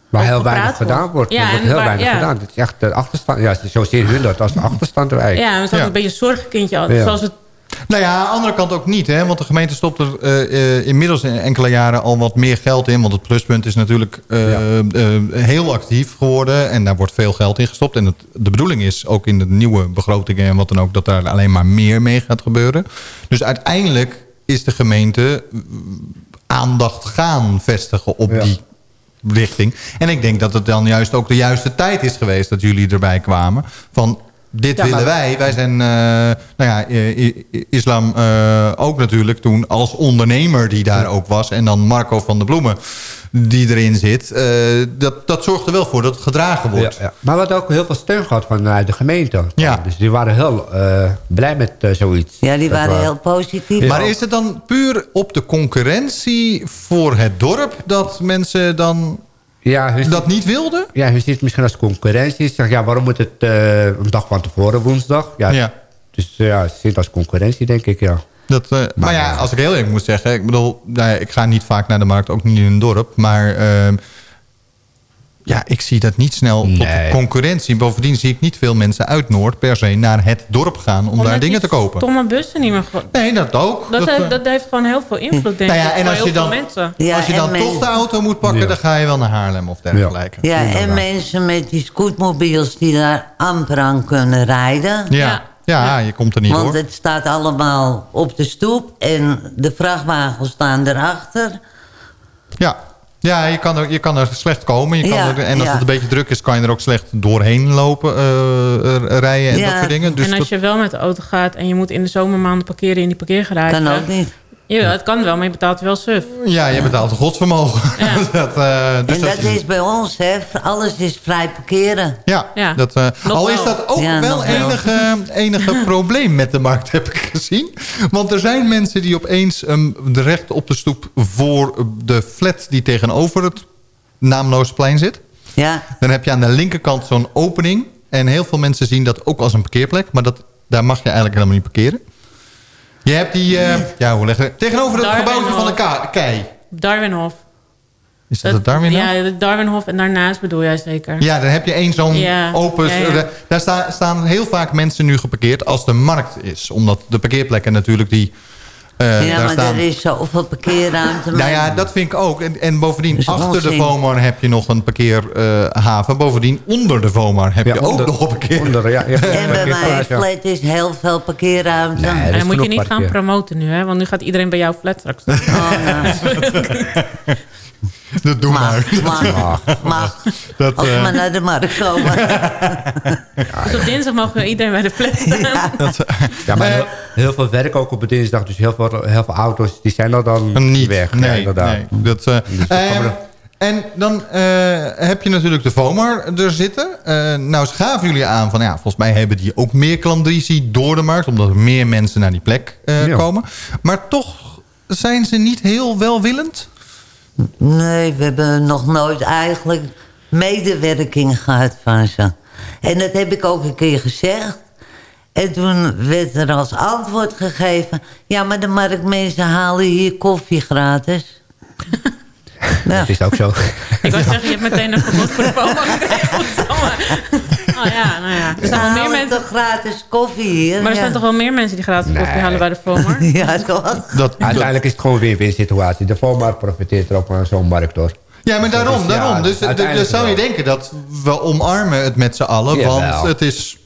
Waar heel weinig gedaan wordt. Ja, er wordt heel waar, weinig ja. gedaan. Het is echt de achterstand. Ja, zo zien hun dat als de achterstand erbij. Ja, het is ja. een beetje een zorgkindje. Ja. Zoals het nou ja, aan de andere kant ook niet. Hè? Want de gemeente stopt er uh, uh, inmiddels in enkele jaren al wat meer geld in. Want het pluspunt is natuurlijk uh, ja. heel actief geworden. En daar wordt veel geld in gestopt. En het, de bedoeling is ook in de nieuwe begrotingen en wat dan ook... dat daar alleen maar meer mee gaat gebeuren. Dus uiteindelijk is de gemeente aandacht gaan vestigen op ja. die richting. En ik denk dat het dan juist ook de juiste tijd is geweest... dat jullie erbij kwamen. Van dit Ja, willen wij. Wij zijn, eh, nou ja, islam eh, ook natuurlijk toen als ondernemer die daar ook was. En dan Marco van der Bloemen die erin zit. eh, dat, dat zorgt er wel voor dat het gedragen wordt. Ja, ja. Maar we hadden ook heel veel steun gehad vanuit de gemeente. Ja. Dus die waren heel eh, blij met zoiets. Ja, die waren heel positief. Maar is het dan puur op de concurrentie voor het dorp dat mensen dan ja, dat niet wilden? Ja, je ziet het misschien als concurrentie. Zeg, ja, waarom moet het eh, een dag van tevoren, woensdag? Ja, Ja. Dus eh, ja, ze ziet het als concurrentie, denk ik, ja. Dat, eh, maar ja, als ik heel eerlijk moet zeggen... Ik bedoel, nou ja, ik ga niet vaak naar de markt, ook niet in een dorp. Maar ehm, ja, ik zie dat niet snel tot Nee. concurrentie. Bovendien zie ik niet veel mensen uit Noord per se naar het dorp gaan... om daar dingen te kopen. Stomme bussen niet meer... Nee, dat ook. Dat, Dat, heeft, eh, dat heeft gewoon heel veel invloed, denk nou ja, ik. en als je dan. Ja, als je dan toch de auto moet pakken... Ja. dan ga je wel naar Haarlem of dergelijke. Ja, en mensen met die scootmobiels die daar amper aan kunnen rijden. Ja, ja, je komt er niet Want door. het staat allemaal op de stoep en de vrachtwagens staan erachter. Ja, ja je, kan er, je kan er slecht komen. Je kan Ja, er, en als ja. het een beetje druk is, kan je er ook slecht doorheen lopen, eh, rijden en Ja. dat soort dingen. Dus en als dat- je wel met de auto gaat en je moet in de zomermaanden parkeren in die parkeergarage... Kan ook niet. Ja, het kan wel, maar je betaalt wel suf. Ja, je betaalt een godsvermogen. dat, eh, dus en dat is bij ons, hè. Alles is vrij parkeren. Ja, Ja. Dat, eh, al is dat ook Ja, wel enige, enige probleem met de markt, heb ik gezien. Want er zijn mensen die opeens um, recht op de stoep voor de flat die tegenover het naamloze plein zit. Ja. Dan heb je aan de linkerkant zo'n opening. En heel veel mensen zien dat ook als een parkeerplek. Maar dat, daar mag je eigenlijk helemaal niet parkeren. Je hebt die, eh, ja, hoe leg je Tegenover het Darwin gebouwtje van de ka- kei. Darwinhof. Is dat, het Darwin? Ja, het Darwinhof en daarnaast bedoel jij zeker. Ja, dan heb je één zo'n Ja, open... ja, ja. Daar sta- staan heel vaak mensen nu geparkeerd als de markt is. Omdat de parkeerplekken natuurlijk die... eh, ja, daar maar staan. er is zoveel parkeerruimte. Nou ja, dat vind ik ook. En, en bovendien, achter de. VOMAR heb je nog een parkeerhaven. bovendien, onder de VOMAR heb Ja, je ook onder- nog een parkeer. Onder, ja, ja, En bij mijn flat is heel veel parkeerruimte. Nee, er En dan moet je niet gaan promoten nu, hè? Want nu gaat iedereen bij jouw flat straks. Oh, Dat doe maar. mag, mag, mag. Dat, Als we eh, maar naar de markt komen. Dus op dinsdag mogen we iedereen bij de flat staan. Ja, maar Eh, heel, heel veel werk ook op dinsdag. Dus heel veel, heel veel auto's, die zijn al dan niet weg. Ja, Nee, inderdaad. nee. Dat, eh, Dus eh, er- en dan eh, heb je natuurlijk de VOMAR er zitten. Eh, nou gaven jullie aan van ja, volgens mij hebben die ook meer klandizie door de markt. Omdat er meer mensen naar die plek eh, Ja. komen. Maar toch zijn ze niet heel welwillend. Nee, we hebben nog nooit eigenlijk medewerking gehad van ze. En dat heb ik ook een keer gezegd. En toen werd er als antwoord gegeven... ja, maar de marktmensen halen hier koffie gratis. nou, Dat is ook zo. Ik wou zeggen, je hebt meteen een verbod voor de gekregen. Oh ja, nou ja. Er wel meer mensen... toch gratis koffie hier? Maar er ja. zijn toch wel meer mensen die gratis koffie Nee. halen bij de FOMO? Ja, toch? Dat, Uiteindelijk is het gewoon een win-win situatie. De Volmar profiteert er ook van zo'n markt door. Ja, maar daarom. Dus ja, daarom. Dus, dus, uiteindelijk zou je denken dat we omarmen het met z'n allen. Want het is...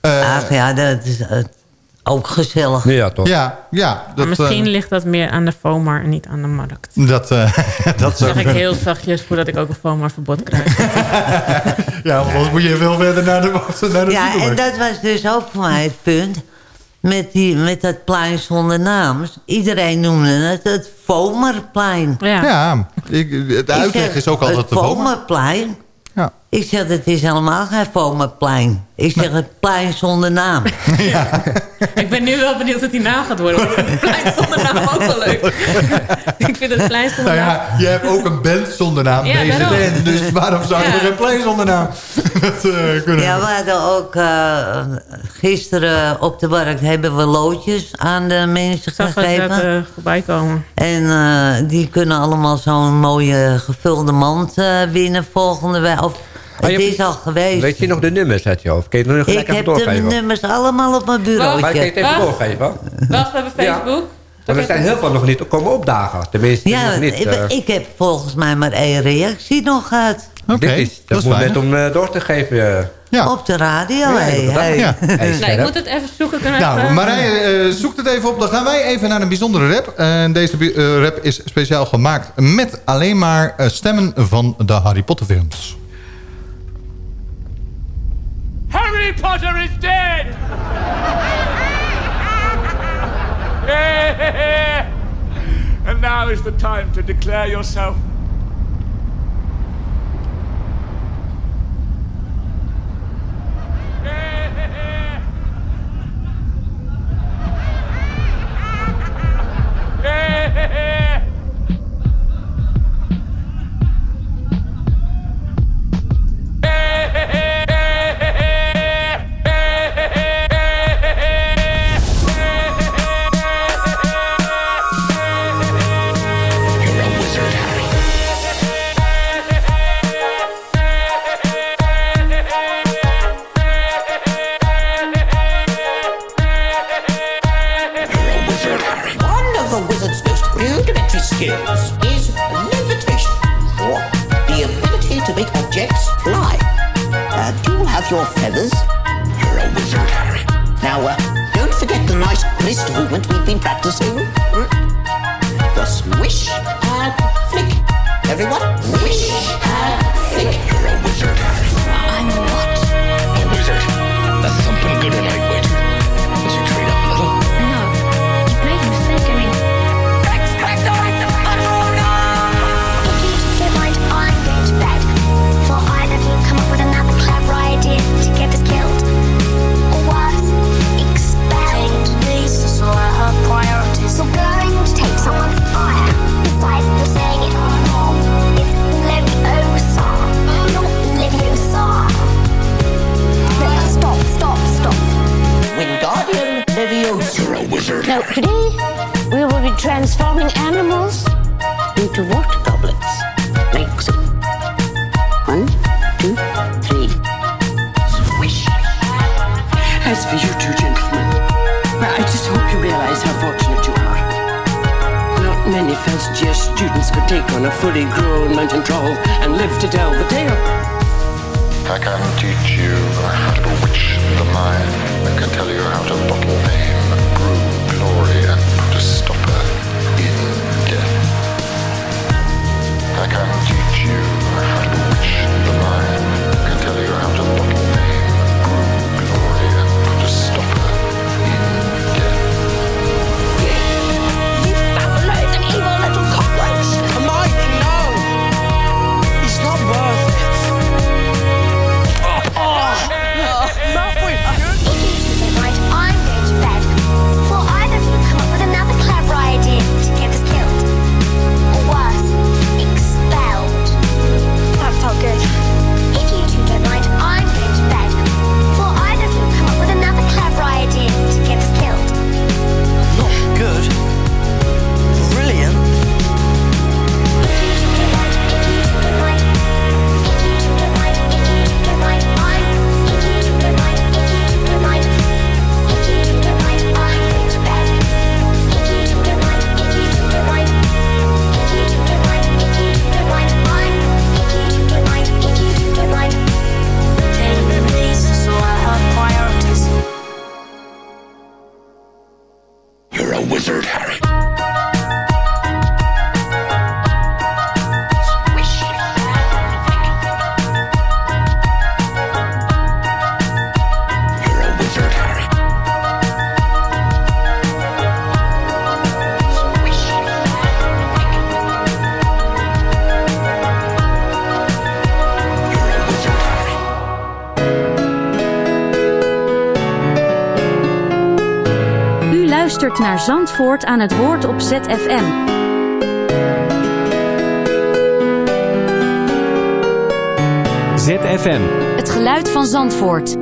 eh, Ach ja, dat is eh, ook gezellig. Ja, toch? ja, ja. Maar Dat, misschien eh, ligt dat meer aan de FOMAR en niet aan de markt. dat, eh, dat zeg ik heel zachtjes voordat ik ook een FOMAR-verbod krijg. Ja, want anders moet je veel verder naar de, naar de Ja, en dat was dus ook voor mij het punt. Met, die, met dat plein zonder naam. Iedereen noemde het het Vomerplein. Ja. Ja, ik, het uitleg is ook altijd Het de Vomer. Vomerplein? Ja. Ik zeg, het is helemaal geen Vomerplein. Ik zeg, het plein zonder naam. Ik ben nu wel benieuwd wat die naam gaat worden. het plein zonder naam ook wel leuk. ik vind het plein zonder Nou naam... ja, je hebt ook een band zonder naam, Ja, BZN. daarom. Dus waarom zou je Ja. geen plein zonder naam dat, eh, kunnen Ja, we hebben? hadden ook eh, gisteren op de markt hebben we loodjes aan de mensen Ik zag het gegeven. net eh, voorbij komen. En eh, die kunnen allemaal zo'n mooie gevulde mand eh, winnen volgende week. Of het is al geweest. Weet je nog de nummers uit je hoofd? Kun je het nog gelijk ik heb de nummers allemaal op mijn Maar kan je bureautje. het even Wacht. doorgeven? Wacht, we hebben Ja. Facebook. Want er zijn heel veel nog niet komen opdagen. Tenminste, Ja, nog niet. ik, eh, ik heb volgens mij maar één reactie nog gehad. Oké, dit is moment fijn. om eh, door te geven. eh. Ja. Op de radio. Ja, hey, inderdaad. hey. Ja. Hey, Nee, ik moet het even zoeken. Nou, even- Marije, eh, zoekt het even op. Dan gaan wij even naar een bijzondere rap. En deze rap is speciaal gemaakt met alleen maar stemmen van de Harry Potter films. Harry Potter is dead! and now is the time to declare yourself One skills is levitation, or the ability to make objects fly. Uh, do you have your feathers? You're a wizard, Harry. Now, uh, don't forget the nice wrist movement we've been practicing. Hmm? The swish and flick. Everyone, swish and flick. Now, today we will be transforming animals into water goblets. Make some. One, two, three. Swish. As for you two gentlemen, well, I just hope you realize how fortunate you are. Not many first year students could take on a fully grown mountain troll and live to tell the tale. I can teach you how to bewitch the mind. I can tell you how to bottle fame, naar Zandvoort aan het woord op ZFM. ZFM. Het geluid van Zandvoort.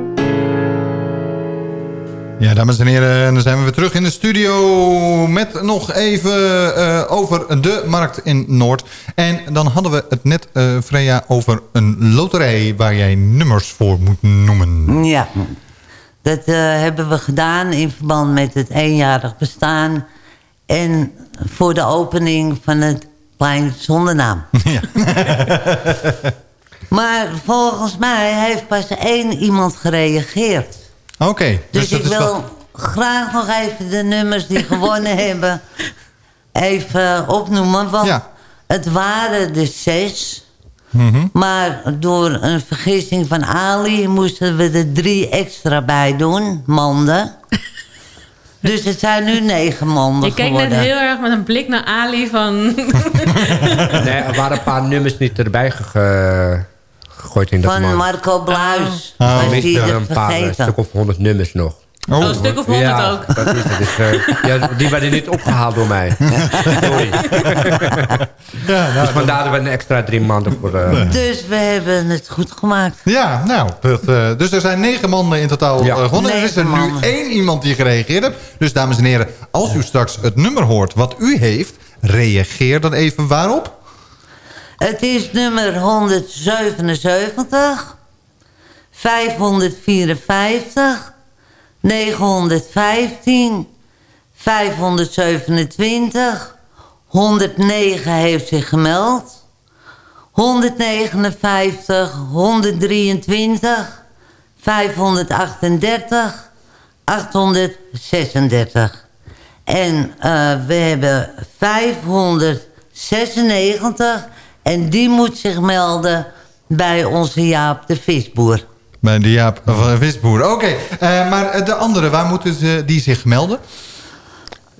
Ja, dames en heren, en dan zijn we weer terug in de studio met nog even eh, over de markt in Noord. En dan hadden we het net, eh, Freya, over een loterij waar jij nummers voor moet noemen. Ja, dat eh, hebben we gedaan in verband met het eenjarig bestaan... en voor de opening van het plein zonder naam. Ja. maar volgens mij heeft pas één iemand gereageerd. Oké. Dus, dat ik wil wel- graag nog even de nummers die gewonnen hebben... even opnoemen. Want het waren de zes. Maar door een vergissing van Ali moesten we er drie extra bij doen, manden. dus het zijn nu negen manden Je keek geworden. net heel erg met een blik naar Ali van... Nee, er waren een paar nummers niet erbij ge- gegooid in dat Van man. Marco Bluis. Oh. Was Er een paar, een stuk of honderd nummers nog. Oh, een stuk of honderd ja, ook. dat is het. Dus, eh, ja, die werden niet opgehaald door mij. Sorry. dus vandaar dat we een extra drie maanden voor... eh, Dus we hebben het goed gemaakt. Ja, nou, dat, eh, dus er zijn negen mannen in totaal eh, gewonnen. Er is er nu één iemand die gereageerd heeft. Dus dames en heren, als u straks het nummer hoort wat u heeft... reageer dan even waarop. Het is nummer 177, 554, 915, 527, 109 heeft zich gemeld, 159, 123, 538, 836. En eh, we hebben 596 en die moet zich melden bij onze Jaap de Visboer. Bij de Jaap van Visboer. Oké, eh, maar de andere, waar moeten ze die zich melden?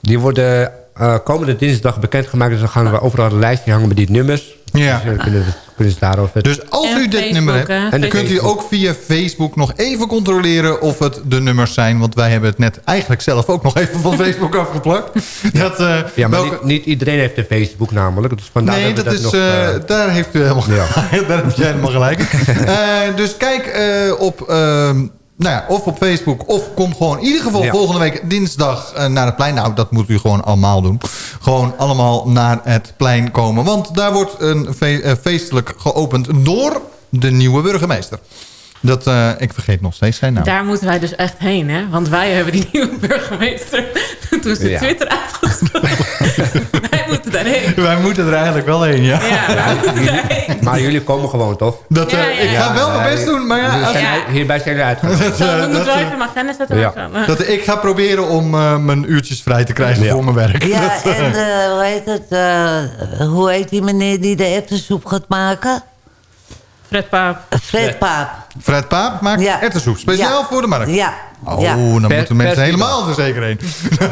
Die worden eh, komende dinsdag bekendgemaakt. Dus dan gaan we overal een lijstje hangen met die nummers. Ja. Dus dan kunnen, kunnen ze daarover... Dus als En u dit Facebook, nummer hebt, hè? en dan kunt u ook via Facebook nog even controleren of het de nummers zijn. Want wij hebben het net eigenlijk zelf ook nog even van Facebook afgeplakt. Dat, eh, ja, maar welke- niet, niet iedereen heeft een Facebook namelijk. Dus vandaar Nee, dat, dat we is, dat nog... eh, eh, daar heeft u helemaal daar heb je helemaal gelijk. Eh, dus kijk eh, op, ehm, nou ja, of op Facebook of kom gewoon in ieder geval Ja. volgende week dinsdag eh, naar het plein. Nou, dat moet u gewoon allemaal doen. Gewoon allemaal naar het plein komen. Want daar wordt een fe- eh, feestelijk geopend door de nieuwe burgemeester. Dat, eh, ik vergeet nog steeds zijn naam. Daar moeten wij dus echt heen, hè? Want wij hebben die nieuwe burgemeester toen ze Ja. Twitter uitgesproken. wij moeten daarheen. Wij moeten er eigenlijk wel heen, ja. Ja. Maar jullie komen gewoon, toch? Dat, Ja, eh, ja, ik ja. ga wel mijn best doen, maar ja... als- hierbij zijn jullie uitgegaan. Zo, we eh, moeten dat, wel eh, even mijn agenda zetten. Dat ik ga proberen om eh, mijn uurtjes vrij te krijgen Ja. voor mijn werk. Ja, Dat, eh, en eh, hoe heet het? eh, hoe heet die meneer die de ettensoep gaat maken? Fred Paap. Fred Paap. Fred Paap maakt Ja. erwtensoep. Speciaal Ja. voor de markt. Ja. Oh, ja. dan moeten mensen helemaal er zeker heen.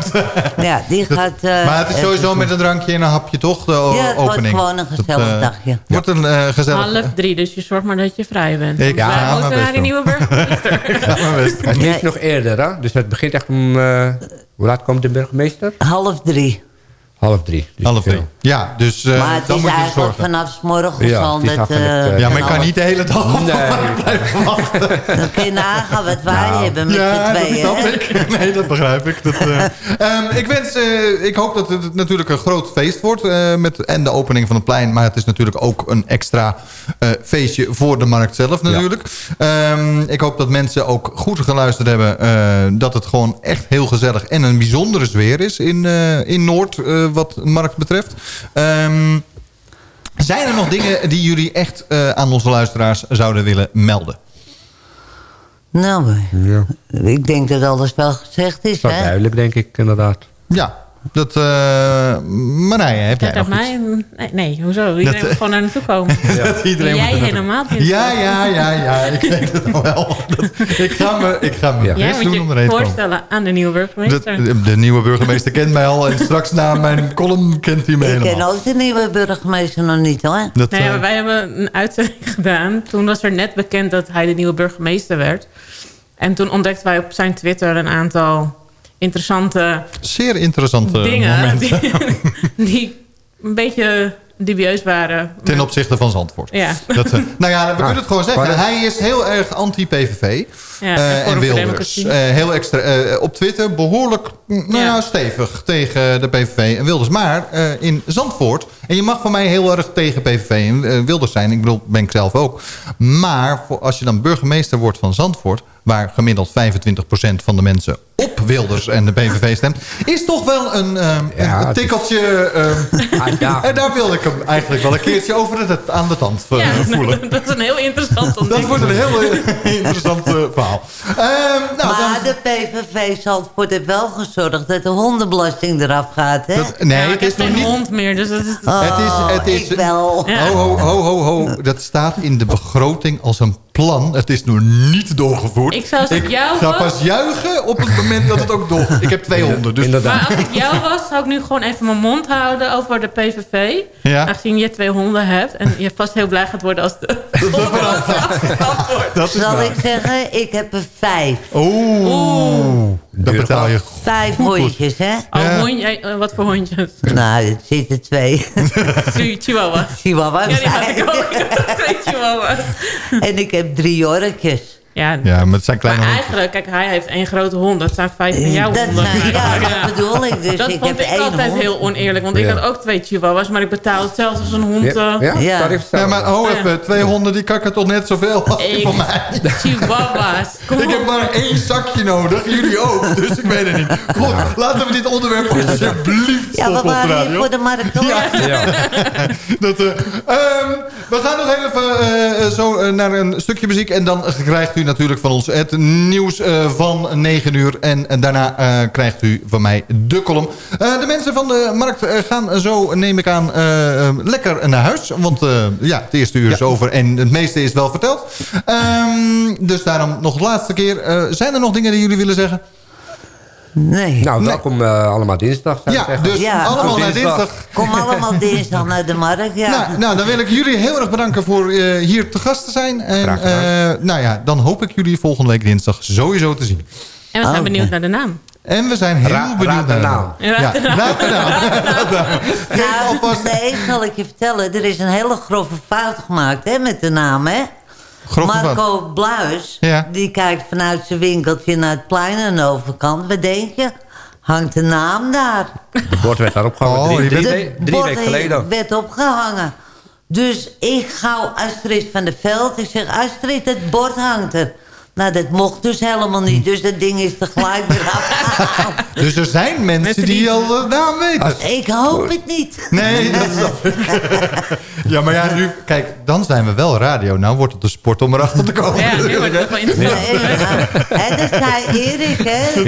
ja, die gaat... eh, maar het is sowieso met een drankje en een hapje toch, de Ja, het wordt gewoon een gezellig Dat, eh, dagje. Wordt een eh, gezellig... Half drie, dus je zorgt maar dat je vrij bent. Ik ga wij mijn moeten best naar die doen. nieuwe burgemeester. Het is nog eerder, hè? Dus het begint echt om... eh, hoe laat komt de burgemeester? Half drie. Half drie. Dus Half drie. veel. Ja, dus eh, maar het dan is moet je eigenlijk zorgen. vanaf 's morgens Ja, al dat... eh, eh, Ja, maar ik kan niet de hele dag Nee. blijven wachten. Dan kun je nagaan wat wij Nou. hebben met Ja, dat snap ik. Nee, dat begrijp ik. Dat, eh, ehm, ik, wens, eh, ik hoop dat het natuurlijk een groot feest wordt. eh, met, en de opening van het plein. Maar het is natuurlijk ook een extra eh, feestje voor de markt zelf natuurlijk. Ehm, ik hoop dat mensen ook goed geluisterd hebben. eh, dat het gewoon echt heel gezellig en een bijzondere sfeer is in, eh, in Noord. Eh, wat de markt betreft. Ehm, zijn er nog dingen die jullie echt eh, aan onze luisteraars zouden willen melden? Nou, Ja. ik denk dat alles wel gezegd is, Dat is duidelijk, denk ik, inderdaad. Ja, dat... eh Marije, heb jij iets? mij. Nee, nee, hoezo? Iedereen Dat, moet eh, gewoon naar naartoe komen. Dat iedereen En jij moet helemaal niet. Ja, ja, ja, ja. Ik weet het al wel. Dat- ik ga me, ik ga me Ja. Jij best moet doen om je erheen te komen. voorstellen aan de nieuwe Dat- burgemeester. De, de nieuwe burgemeester kent mij al. En straks na mijn column kent hij me Ik ken helemaal. ook de nieuwe burgemeester nog niet, hoor. Dat, Nee, eh, maar wij hebben een uitzending gedaan. Toen was er net bekend dat hij de nieuwe burgemeester werd. En toen ontdekten wij op zijn Twitter een aantal interessante zeer interessante dingen... momenten. Die, die een beetje dubieus waren. Ten opzichte van Zandvoort. Ja. Dat, eh, nou ja, we kunnen het gewoon zeggen. Hij is heel erg anti-PVV. Ja, eh, en Wilders. Eh, heel extra, eh, op Twitter behoorlijk mm, nou, Ja. stevig tegen de PVV en Wilders. Maar eh, in Zandvoort, en je mag van mij heel erg tegen PVV en Wilders zijn. Ik bedoel, ben ik zelf ook. Maar voor, als je dan burgemeester wordt van Zandvoort... waar gemiddeld 25% van de mensen op Wilders en de PVV stemt... is toch wel een, Ja, een tikkeltje... Uitdagend. en daar wilde ik hem eigenlijk wel een keertje over het, aan de tand eh, Ja, voelen. dat is een heel interessant Dat ontdekking. wordt een heel interessant eh, verhaal. Ehm, nou, maar de PVV Zandvoort heeft wel gezorgd dat de hondenbelasting eraf gaat, hè? Dat- nee, Ja, het ik heb is nog geen niet... hond meer, dus dat is... het is, het is, ik wel. Ho, ho, ho, ho, ho. Dat staat in de begroting als een plan. Het is nog niet doorgevoerd. Ik zou ik jou ga was- pas juichen op het moment dat het ook door... Ik heb twee honden, dus... Maar als ik jou was, zou ik nu gewoon even mijn mond houden over de PVV. Ja. Aangezien je twee honden hebt. En je vast heel blij gaat worden als de... Dat is Zal waar. ik zeggen, ik heb er vijf. Oeh, dat betaal je Vijf goed. hondjes, hè? Oh, hondje, eh, wat voor hondjes? Nou, er zitten twee. Chi- Chihuahua. Chihuahua's. Ja, die had ik ook. Twee chihuahuas. En ik heb drie jorkjes. Ja, Ja, maar het zijn kleine maar honden. eigenlijk, kijk, hij heeft één grote hond. Dat zijn vijf van jouw Dat honden. zijn- ja, dat bedoel ik. Dus dat ik vond heb ik altijd hond. heel oneerlijk. Want ik Ja. had ook twee chihuahuas, maar ik betaal hetzelfde als een hond. Ja, eh, ja, Ja. Ja, maar Ja. even, twee honden die kakken toch net zoveel als die Ik- van mij. Chihuahuas. Kom Ik heb maar één zakje nodig, jullie ook, dus ik weet het niet. Goed, laten we dit onderwerp alsjeblieft Ja, we waren hier voor de markt. hoor. Dat, eh, ehm, we gaan nog even eh, zo naar een stukje muziek. En dan krijgt u natuurlijk van ons het nieuws eh, van 9 uur. En, en daarna eh, krijgt u van mij de column. Eh, de mensen van de markt gaan zo, neem ik aan, lekker naar huis. Want ja, het eerste uur is over en het meeste is wel verteld. Ehm, dus daarom nog de laatste keer. Zijn er nog dingen die jullie willen zeggen? Nee. Nou, welkom eh, allemaal dinsdag, zou ik Ja, zeggen. dus Ja. allemaal naar Dinsdag. dinsdag. Kom allemaal dinsdag naar de markt, ja. Nou, nou, dan wil ik jullie heel erg bedanken voor eh, hier te gast te zijn. En Graag gedaan. eh, nou ja, dan hoop ik jullie volgende week dinsdag sowieso te zien. En we zijn Oh, benieuwd naar de naam. En we zijn heel Ra- benieuwd raad de naar naam. Ja, Raad de naam. Nou, nee, zal ik je vertellen. Er is een hele grove fout gemaakt hè, met de naam, hè? Marco Bluis, Ja. die kijkt vanuit zijn winkeltje naar het plein aan de overkant. Wat denk je? Hangt de naam daar. De bord werd daar opgehangen Oh, drie, drie, drie bord weken geleden. werd opgehangen. Dus ik gauw Astrid van der Veld. Ik zeg, Astrid, het bord hangt er. Nou, dat mocht dus helemaal niet. Dus dat ding is tegelijk weer afgehaald. Dus er zijn mensen die al de naam weten. Ik hoop het niet. Nee, dat ik. Ja, maar ja, nu... Kijk, dan zijn we wel radio. Nou wordt het de sport om erachter te komen. Ja, nu wordt het wel interessant. Nee, ja. Hè, dat zei Erik, hè?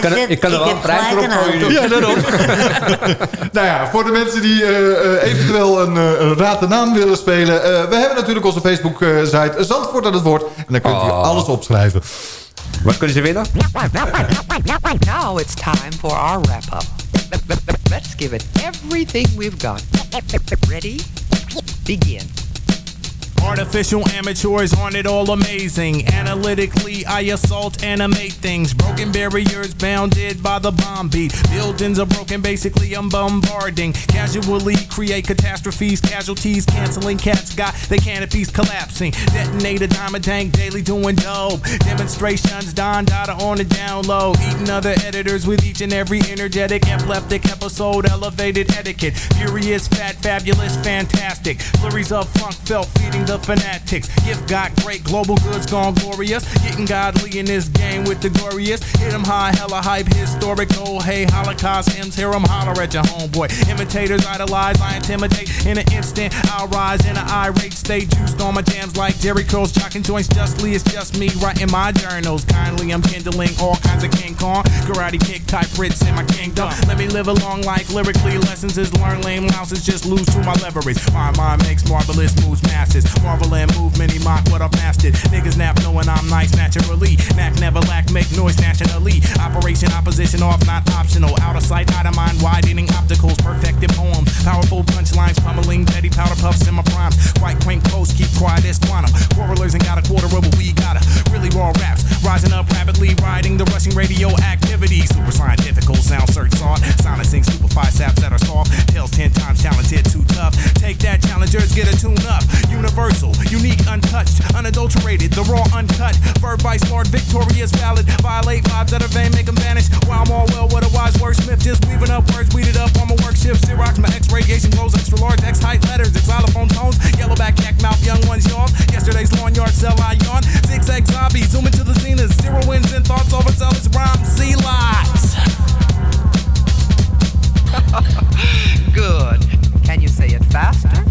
Kan zegt, ik kan er wel een prijs voor een opgooien. Ja, daarom. nou ja, voor de mensen die eh, eh, eventueel een, eh, een raad de naam willen spelen... eh, we hebben natuurlijk onze Facebook-site Zandvoort aan het woord. En daar kunt u Oh. alles opschrijven. Wat kunnen ze winnen? Now it's time for our wrap up. Let's give it everything we've got. Ready? Begin. Artificial amateurs aren't it all amazing? Analytically, I assault, animate things. Broken barriers bounded by the bomb beat. Buildings are broken, basically, I'm bombarding. Casually create catastrophes, casualties, canceling cats got their canopies collapsing. Detonate a diamond tank daily doing dope. Demonstrations, Don Dada on the down low. Eating other editors with each and every energetic, epileptic episode, elevated etiquette. Furious, fat, fabulous, fantastic. Flurries of funk felt feeding the fanatics. Gift got great, global goods gone glorious. Getting godly in this game with the glorious. Hit 'em high, hella hype, historical. Oh, hey, Holocaust hymns, hear 'em holler at your homeboy. Imitators idolize, I intimidate. In an instant, I'll rise in an irate state. Juiced on my jams like Jerry Curls, jocking joints justly. It's just me writing my journals. Kindly, I'm kindling all kinds of King Kong. Karate kick type Brits in my kingdom. Let me live a long life lyrically. Lessons is learn lame louses, just lose to my leverage. My mind makes marvelous moves, masses. Marvel and movement, he mock what I've mastered. Niggas nap knowing I'm nice naturally. Knack never lack, make noise nationally. Operation opposition off, not optional. Out of sight, out of mind, widening opticals, perfected poems. Powerful punchlines, pummeling, petty powder puffs in my prime. Quite quaint posts, keep quiet as quantum. Quarrelers ain't got a quarter of what we gotta. Really raw raps, rising up rapidly, riding the rushing radio activity. Super scientifical sound search sought. Silencing stupefied saps that are soft. Tails ten times talented, too tough. Take that, challengers, get a tune up. Universal, unique, untouched, unadulterated, the raw, uncut. Verb by smart, victorious, valid. Violate vibes that are vain, make them vanish. While I'm all well, what a wise wordsmith. Just weaving up words, weeded up on my work shift. Xerox, my X radiation glows, extra large, X height letters, xylophone tones. Yellowback, yak mouth, young ones yawn. Yesterday's lawn yard sell, I yawn. Zigzag zombie, zoom into the zenith. Zero wins and thoughts, over overzealous rhymes, see lots. Good. Can you say it faster?